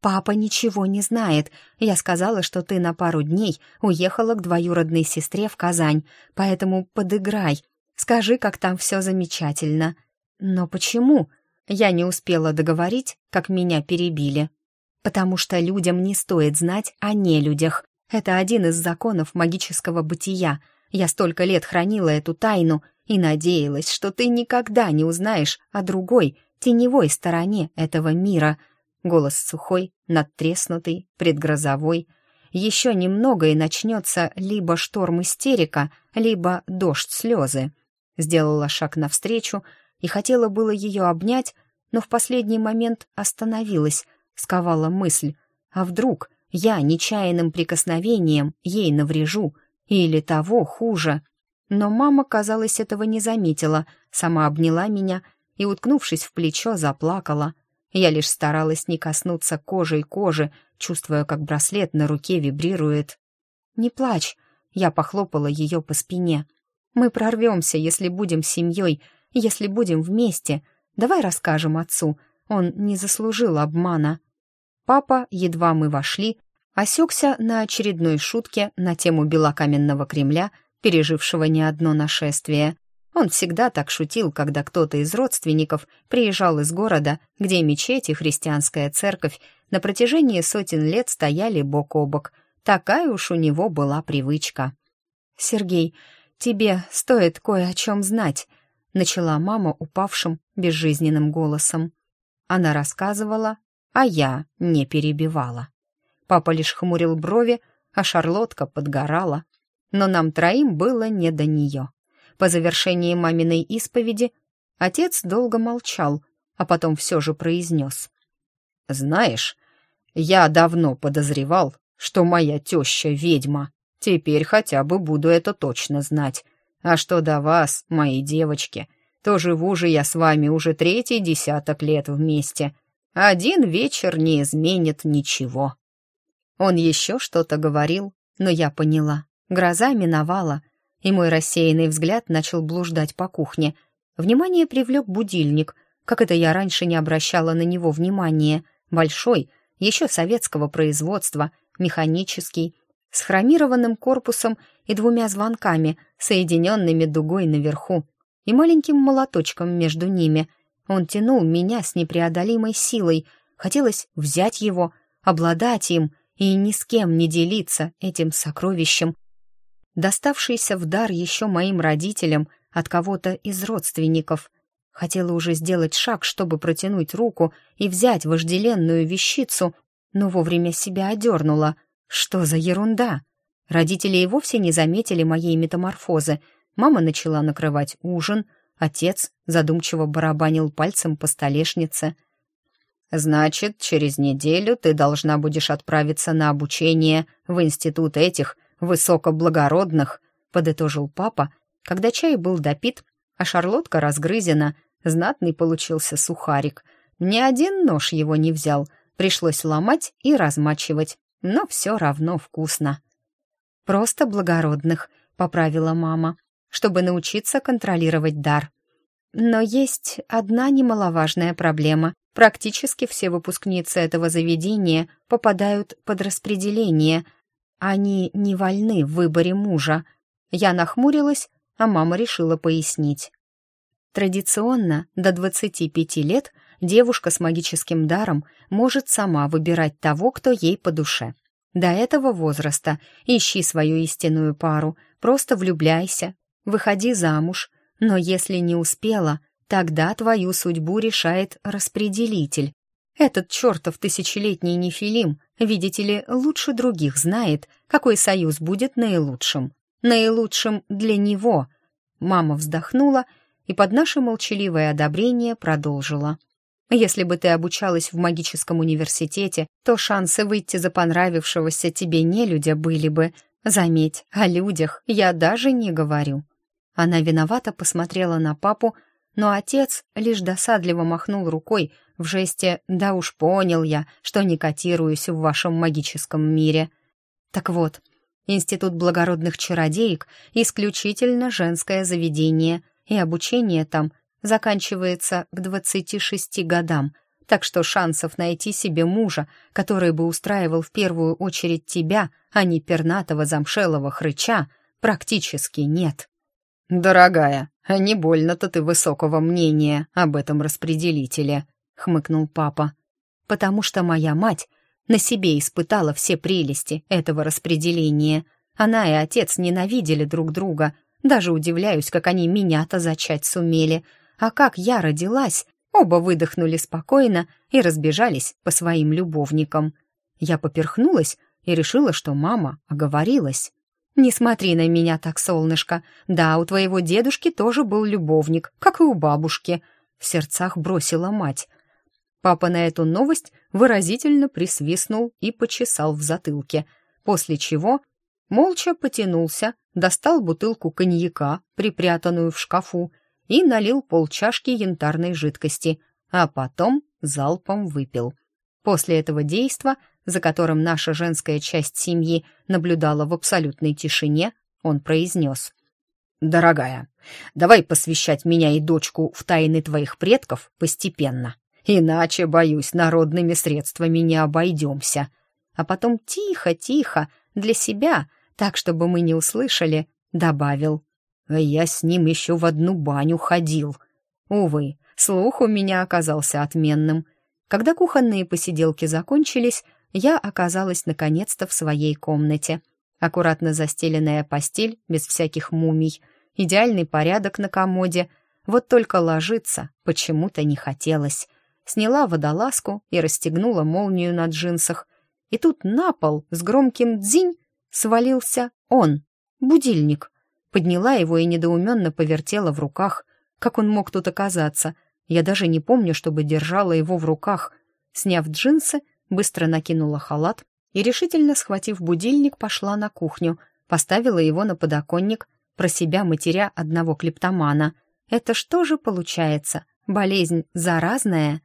«Папа ничего не знает. Я сказала, что ты на пару дней уехала к двоюродной сестре в Казань, поэтому подыграй. Скажи, как там все замечательно». «Но почему?» Я не успела договорить, как меня перебили. «Потому что людям не стоит знать о нелюдях. Это один из законов магического бытия. Я столько лет хранила эту тайну и надеялась, что ты никогда не узнаешь о другой, теневой стороне этого мира — Голос сухой, надтреснутый, предгрозовой. Еще немного и начнется либо шторм истерика, либо дождь слезы. Сделала шаг навстречу и хотела было ее обнять, но в последний момент остановилась, сковала мысль. А вдруг я нечаянным прикосновением ей наврежу? Или того хуже? Но мама, казалось, этого не заметила, сама обняла меня и, уткнувшись в плечо, заплакала — я лишь старалась не коснуться кожей кожи, чувствуя, как браслет на руке вибрирует. «Не плачь!» — я похлопала ее по спине. «Мы прорвемся, если будем семьей, если будем вместе. Давай расскажем отцу, он не заслужил обмана». Папа, едва мы вошли, осекся на очередной шутке на тему белокаменного Кремля, пережившего не одно нашествие — он всегда так шутил, когда кто-то из родственников приезжал из города, где мечеть и христианская церковь на протяжении сотен лет стояли бок о бок. Такая уж у него была привычка. «Сергей, тебе стоит кое о чем знать», — начала мама упавшим, безжизненным голосом. Она рассказывала, а я не перебивала. Папа лишь хмурил брови, а Шарлотка подгорала. Но нам троим было не до нее. По завершении маминой исповеди отец долго молчал, а потом все же произнес. «Знаешь, я давно подозревал, что моя теща ведьма. Теперь хотя бы буду это точно знать. А что до вас, мои девочки, то живу же я с вами уже третий десяток лет вместе. Один вечер не изменит ничего». Он еще что-то говорил, но я поняла. Гроза миновала, и мой рассеянный взгляд начал блуждать по кухне. Внимание привлек будильник, как это я раньше не обращала на него внимания, большой, еще советского производства, механический, с хромированным корпусом и двумя звонками, соединенными дугой наверху, и маленьким молоточком между ними. Он тянул меня с непреодолимой силой, хотелось взять его, обладать им и ни с кем не делиться этим сокровищем, доставшийся в дар еще моим родителям от кого-то из родственников. Хотела уже сделать шаг, чтобы протянуть руку и взять вожделенную вещицу, но вовремя себя одернула. Что за ерунда? Родители и вовсе не заметили моей метаморфозы. Мама начала накрывать ужин, отец задумчиво барабанил пальцем по столешнице. «Значит, через неделю ты должна будешь отправиться на обучение в институт этих высокоблагородных», — подытожил папа, когда чай был допит, а шарлотка разгрызена, знатный получился сухарик. Ни один нож его не взял, пришлось ломать и размачивать, но все равно вкусно. «Просто благородных», — поправила мама, чтобы научиться контролировать дар. Но есть одна немаловажная проблема. Практически все выпускницы этого заведения попадают под распределение — они не вольны в выборе мужа. Я нахмурилась, а мама решила пояснить. Традиционно до 25 лет девушка с магическим даром может сама выбирать того, кто ей по душе. До этого возраста ищи свою истинную пару, просто влюбляйся, выходи замуж, но если не успела, тогда твою судьбу решает распределитель, этот чертов тысячелетний нефилим, видите ли, лучше других знает, какой союз будет наилучшим. Наилучшим для него. Мама вздохнула и под наше молчаливое одобрение продолжила. Если бы ты обучалась в магическом университете, то шансы выйти за понравившегося тебе нелюдя были бы. Заметь, о людях я даже не говорю. Она виновато посмотрела на папу, но отец лишь досадливо махнул рукой в жесте «Да уж понял я, что не котируюсь в вашем магическом мире». Так вот, Институт благородных чародеек — исключительно женское заведение, и обучение там заканчивается к 26 годам, так что шансов найти себе мужа, который бы устраивал в первую очередь тебя, а не пернатого замшелого хрыча, практически нет. «Дорогая, «А не больно-то ты высокого мнения об этом распределителе», — хмыкнул папа. «Потому что моя мать на себе испытала все прелести этого распределения. Она и отец ненавидели друг друга. Даже удивляюсь, как они меня-то зачать сумели. А как я родилась, оба выдохнули спокойно и разбежались по своим любовникам. Я поперхнулась и решила, что мама оговорилась. «Не смотри на меня так, солнышко. Да, у твоего дедушки тоже был любовник, как и у бабушки», — в сердцах бросила мать. Папа на эту новость выразительно присвистнул и почесал в затылке, после чего молча потянулся, достал бутылку коньяка, припрятанную в шкафу, и налил полчашки янтарной жидкости, а потом залпом выпил. После этого действия — за которым наша женская часть семьи наблюдала в абсолютной тишине, он произнес. «Дорогая, давай посвящать меня и дочку в тайны твоих предков постепенно, иначе, боюсь, народными средствами не обойдемся». А потом тихо-тихо, для себя, так, чтобы мы не услышали, добавил. «Я с ним еще в одну баню ходил». Увы, слух у меня оказался отменным. Когда кухонные посиделки закончились, я оказалась наконец-то в своей комнате. Аккуратно застеленная постель, без всяких мумий, идеальный порядок на комоде. Вот только ложиться почему-то не хотелось. Сняла водолазку и расстегнула молнию на джинсах. И тут на пол с громким дзинь свалился он, будильник. Подняла его и недоуменно повертела в руках. Как он мог тут оказаться? Я даже не помню, чтобы держала его в руках. Сняв джинсы, быстро накинула халат и, решительно схватив будильник, пошла на кухню, поставила его на подоконник, про себя матеря одного клептомана. Это что же получается? Болезнь заразная?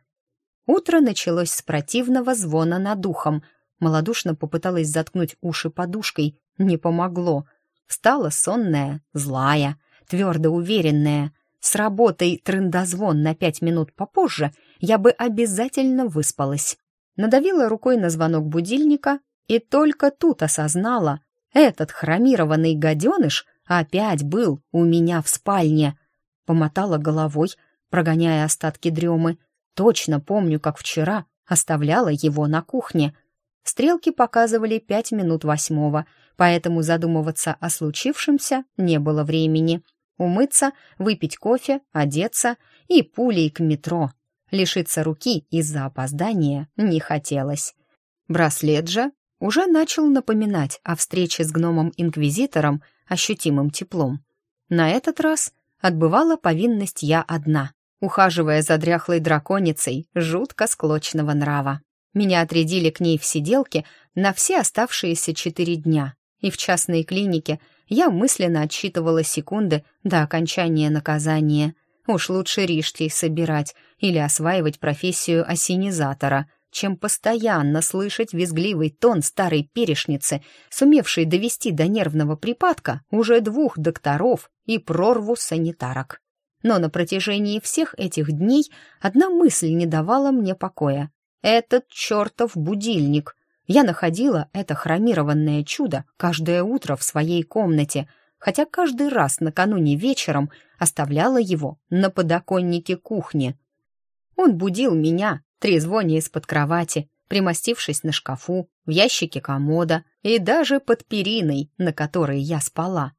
Утро началось с противного звона над ухом. Молодушно попыталась заткнуть уши подушкой. Не помогло. Встала сонная, злая, твердо уверенная. С работой трындозвон на пять минут попозже я бы обязательно выспалась надавила рукой на звонок будильника и только тут осознала, этот хромированный гаденыш опять был у меня в спальне. Помотала головой, прогоняя остатки дремы. Точно помню, как вчера оставляла его на кухне. Стрелки показывали пять минут восьмого, поэтому задумываться о случившемся не было времени. Умыться, выпить кофе, одеться и пулей к метро. Лишиться руки из-за опоздания не хотелось. Браслет же уже начал напоминать о встрече с гномом-инквизитором ощутимым теплом. На этот раз отбывала повинность я одна, ухаживая за дряхлой драконицей жутко склочного нрава. Меня отрядили к ней в сиделке на все оставшиеся четыре дня, и в частной клинике я мысленно отсчитывала секунды до окончания наказания — Уж лучше риштей собирать или осваивать профессию осенизатора, чем постоянно слышать визгливый тон старой перешницы, сумевшей довести до нервного припадка уже двух докторов и прорву санитарок. Но на протяжении всех этих дней одна мысль не давала мне покоя. Этот чертов будильник. Я находила это хромированное чудо каждое утро в своей комнате — хотя каждый раз накануне вечером оставляла его на подоконнике кухни. Он будил меня, трезвоня из-под кровати, примостившись на шкафу, в ящике комода и даже под периной, на которой я спала.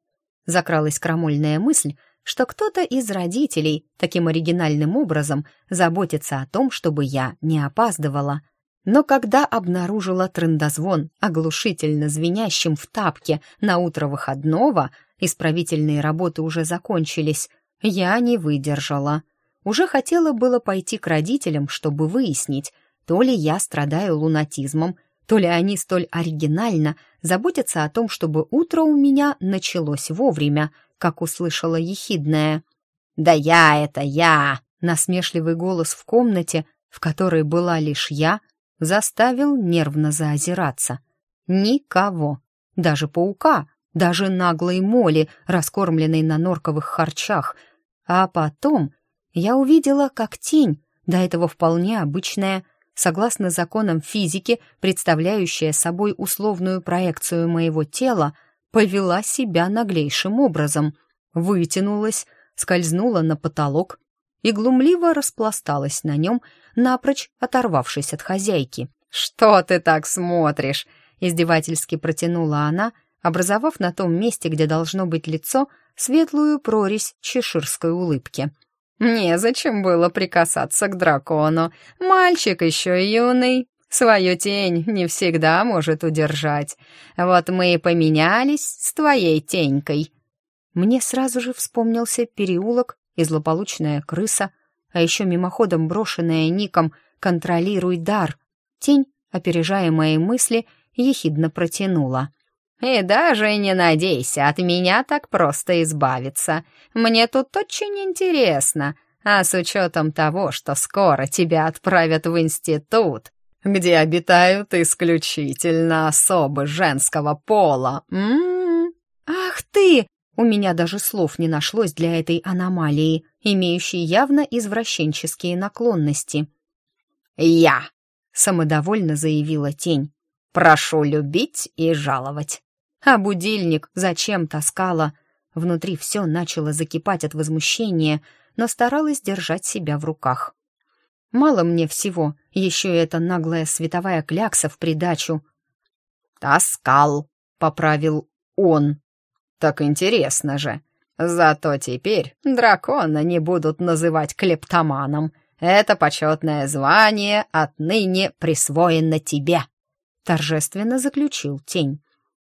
Закралась крамольная мысль, что кто-то из родителей таким оригинальным образом заботится о том, чтобы я не опаздывала. Но когда обнаружила трендозвон оглушительно звенящим в тапке на утро выходного, Исправительные работы уже закончились. Я не выдержала. Уже хотела было пойти к родителям, чтобы выяснить, то ли я страдаю лунатизмом, то ли они столь оригинально заботятся о том, чтобы утро у меня началось вовремя, как услышала ехидная. «Да я это я!» Насмешливый голос в комнате, в которой была лишь я, заставил нервно заозираться. Никого. Даже паука, даже наглой моли, раскормленной на норковых харчах. А потом я увидела, как тень, до этого вполне обычная, согласно законам физики, представляющая собой условную проекцию моего тела, повела себя наглейшим образом, вытянулась, скользнула на потолок и глумливо распласталась на нем, напрочь оторвавшись от хозяйки. «Что ты так смотришь?» — издевательски протянула она — образовав на том месте, где должно быть лицо, светлую прорезь чеширской улыбки. «Незачем было прикасаться к дракону. Мальчик еще юный, свою тень не всегда может удержать. Вот мы и поменялись с твоей тенькой». Мне сразу же вспомнился переулок и злополучная крыса, а еще мимоходом брошенная ником «Контролируй дар». Тень, опережая мои мысли, ехидно протянула. И даже не надейся от меня так просто избавиться. Мне тут очень интересно, а с учетом того, что скоро тебя отправят в институт, где обитают исключительно особы женского пола. М -м -м. Ах ты! У меня даже слов не нашлось для этой аномалии, имеющей явно извращенческие наклонности. «Я!» — самодовольно заявила тень. «Прошу любить и жаловать. А будильник зачем таскала? Внутри все начало закипать от возмущения, но старалась держать себя в руках. Мало мне всего, еще и эта наглая световая клякса в придачу. «Таскал», — поправил он. «Так интересно же. Зато теперь дракона не будут называть клептоманом. Это почетное звание отныне присвоено тебе», — торжественно заключил тень.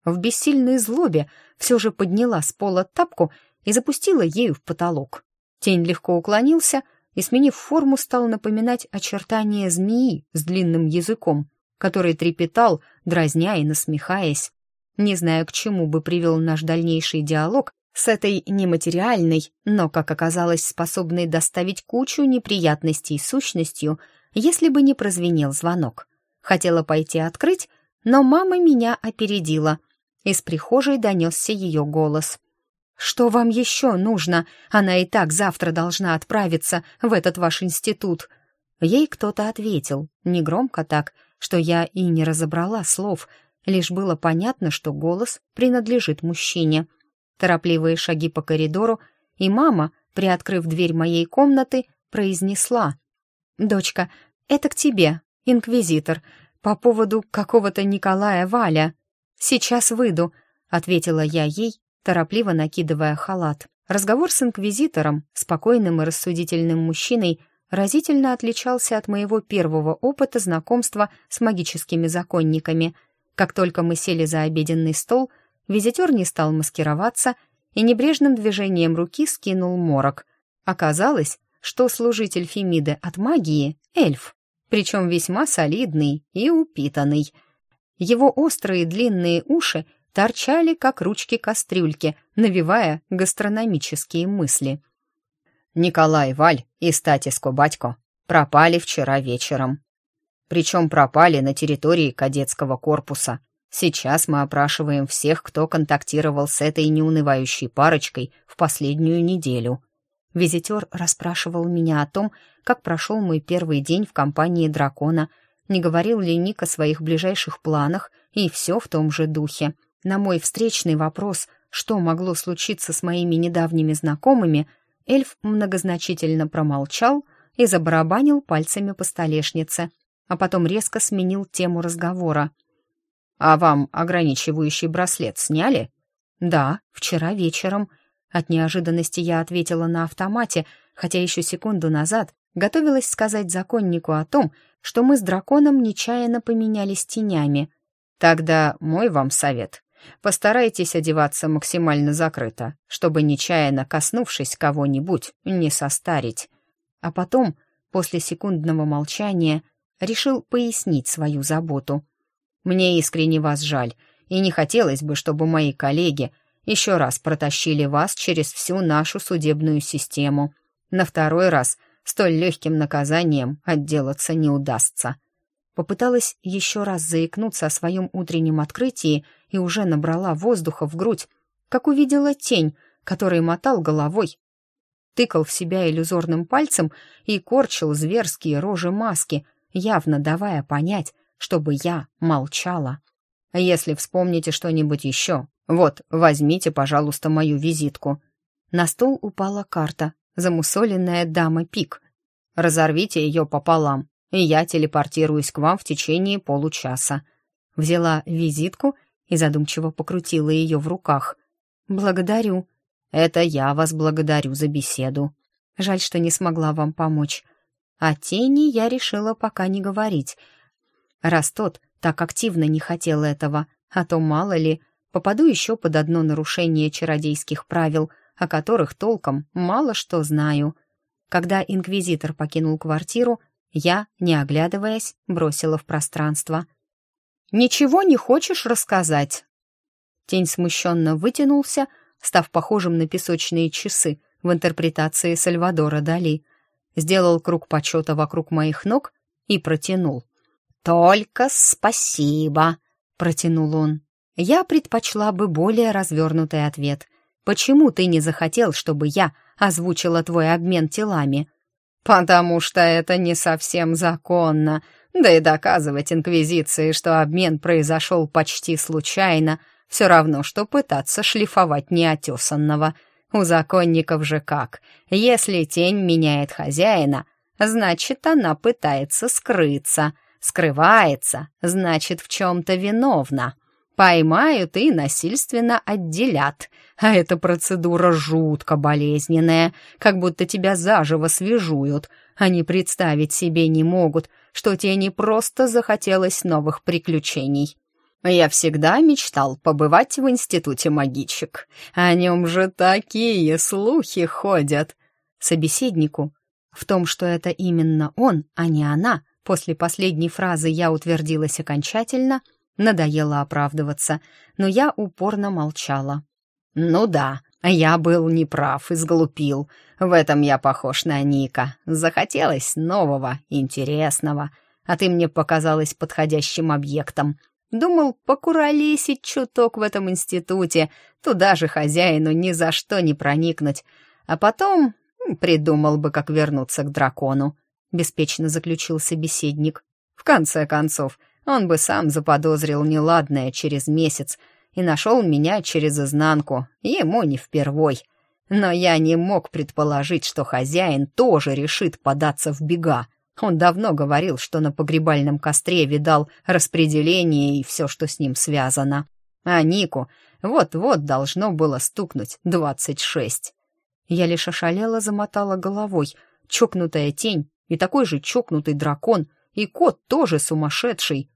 В бессильной злобе все же подняла с пола тапку и запустила ею в потолок. Тень легко уклонился и, сменив форму, стал напоминать очертания змеи с длинным языком, который трепетал, дразня и насмехаясь. Не знаю, к чему бы привел наш дальнейший диалог с этой нематериальной, но, как оказалось, способной доставить кучу неприятностей сущностью, если бы не прозвенел звонок. Хотела пойти открыть, но мама меня опередила — из прихожей донесся ее голос. «Что вам еще нужно? Она и так завтра должна отправиться в этот ваш институт». Ей кто-то ответил, негромко так, что я и не разобрала слов, лишь было понятно, что голос принадлежит мужчине. Торопливые шаги по коридору, и мама, приоткрыв дверь моей комнаты, произнесла. «Дочка, это к тебе, инквизитор, по поводу какого-то Николая Валя». «Сейчас выйду», — ответила я ей, торопливо накидывая халат. Разговор с инквизитором, спокойным и рассудительным мужчиной, разительно отличался от моего первого опыта знакомства с магическими законниками. Как только мы сели за обеденный стол, визитер не стал маскироваться и небрежным движением руки скинул морок. Оказалось, что служитель Фемиды от магии — эльф, причем весьма солидный и упитанный — его острые длинные уши торчали, как ручки кастрюльки, навевая гастрономические мысли. Николай Валь и Статиско Батько пропали вчера вечером. Причем пропали на территории кадетского корпуса. Сейчас мы опрашиваем всех, кто контактировал с этой неунывающей парочкой в последнюю неделю. Визитер расспрашивал меня о том, как прошел мой первый день в компании дракона – не говорил ли Ник о своих ближайших планах, и все в том же духе. На мой встречный вопрос, что могло случиться с моими недавними знакомыми, эльф многозначительно промолчал и забарабанил пальцами по столешнице, а потом резко сменил тему разговора. «А вам ограничивающий браслет сняли?» «Да, вчера вечером». От неожиданности я ответила на автомате, хотя еще секунду назад Готовилась сказать законнику о том, что мы с драконом нечаянно поменялись тенями. Тогда мой вам совет. Постарайтесь одеваться максимально закрыто, чтобы нечаянно коснувшись кого-нибудь, не состарить. А потом, после секундного молчания, решил пояснить свою заботу. Мне искренне вас жаль, и не хотелось бы, чтобы мои коллеги еще раз протащили вас через всю нашу судебную систему. На второй раз — столь легким наказанием отделаться не удастся. Попыталась еще раз заикнуться о своем утреннем открытии и уже набрала воздуха в грудь, как увидела тень, который мотал головой, тыкал в себя иллюзорным пальцем и корчил зверские рожи маски, явно давая понять, чтобы я молчала. «Если вспомните что-нибудь еще, вот, возьмите, пожалуйста, мою визитку». На стол упала карта, замусоленная дама Пик. «Разорвите ее пополам, и я телепортируюсь к вам в течение получаса». Взяла визитку и задумчиво покрутила ее в руках. «Благодарю». «Это я вас благодарю за беседу. Жаль, что не смогла вам помочь. О тени я решила пока не говорить, раз тот так активно не хотел этого, а то, мало ли, попаду еще под одно нарушение чародейских правил — о которых толком мало что знаю. Когда инквизитор покинул квартиру, я, не оглядываясь, бросила в пространство. «Ничего не хочешь рассказать?» Тень смущенно вытянулся, став похожим на песочные часы в интерпретации Сальвадора Дали. Сделал круг почета вокруг моих ног и протянул. «Только спасибо!» — протянул он. Я предпочла бы более развернутый ответ, Почему ты не захотел, чтобы я озвучила твой обмен телами?» «Потому что это не совсем законно, да и доказывать Инквизиции, что обмен произошел почти случайно, все равно, что пытаться шлифовать неотесанного. У законников же как, если тень меняет хозяина, значит, она пытается скрыться, скрывается, значит, в чем-то виновна». Поймают и насильственно отделят. А эта процедура жутко болезненная, как будто тебя заживо свяжуют. Они представить себе не могут, что тебе не просто захотелось новых приключений. Я всегда мечтал побывать в институте магичек. О нем же такие слухи ходят. Собеседнику в том, что это именно он, а не она, после последней фразы я утвердилась окончательно — Надоело оправдываться, но я упорно молчала. «Ну да, я был неправ и сглупил. В этом я похож на Ника. Захотелось нового, интересного. А ты мне показалась подходящим объектом. Думал, покуролесить чуток в этом институте. Туда же хозяину ни за что не проникнуть. А потом придумал бы, как вернуться к дракону», — беспечно заключил собеседник. «В конце концов, он бы сам заподозрил неладное через месяц и нашел меня через изнанку, ему не впервой. Но я не мог предположить, что хозяин тоже решит податься в бега. Он давно говорил, что на погребальном костре видал распределение и все, что с ним связано. А Нику вот-вот должно было стукнуть двадцать шесть. Я лишь ошалела, замотала головой. Чокнутая тень и такой же чокнутый дракон, и кот тоже сумасшедший.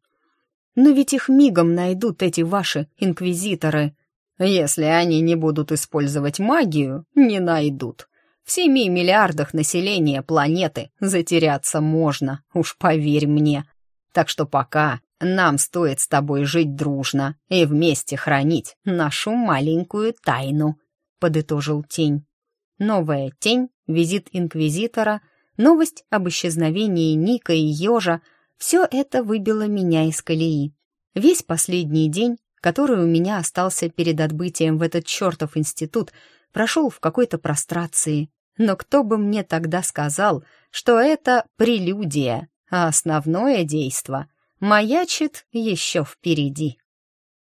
Но ведь их мигом найдут эти ваши инквизиторы. Если они не будут использовать магию, не найдут. В семи миллиардах населения планеты затеряться можно, уж поверь мне. Так что пока нам стоит с тобой жить дружно и вместе хранить нашу маленькую тайну», — подытожил тень. Новая тень, визит инквизитора, новость об исчезновении Ника и Ёжа — все это выбило меня из колеи. Весь последний день, который у меня остался перед отбытием в этот чертов институт, прошел в какой-то прострации. Но кто бы мне тогда сказал, что это прелюдия, а основное действо маячит еще впереди.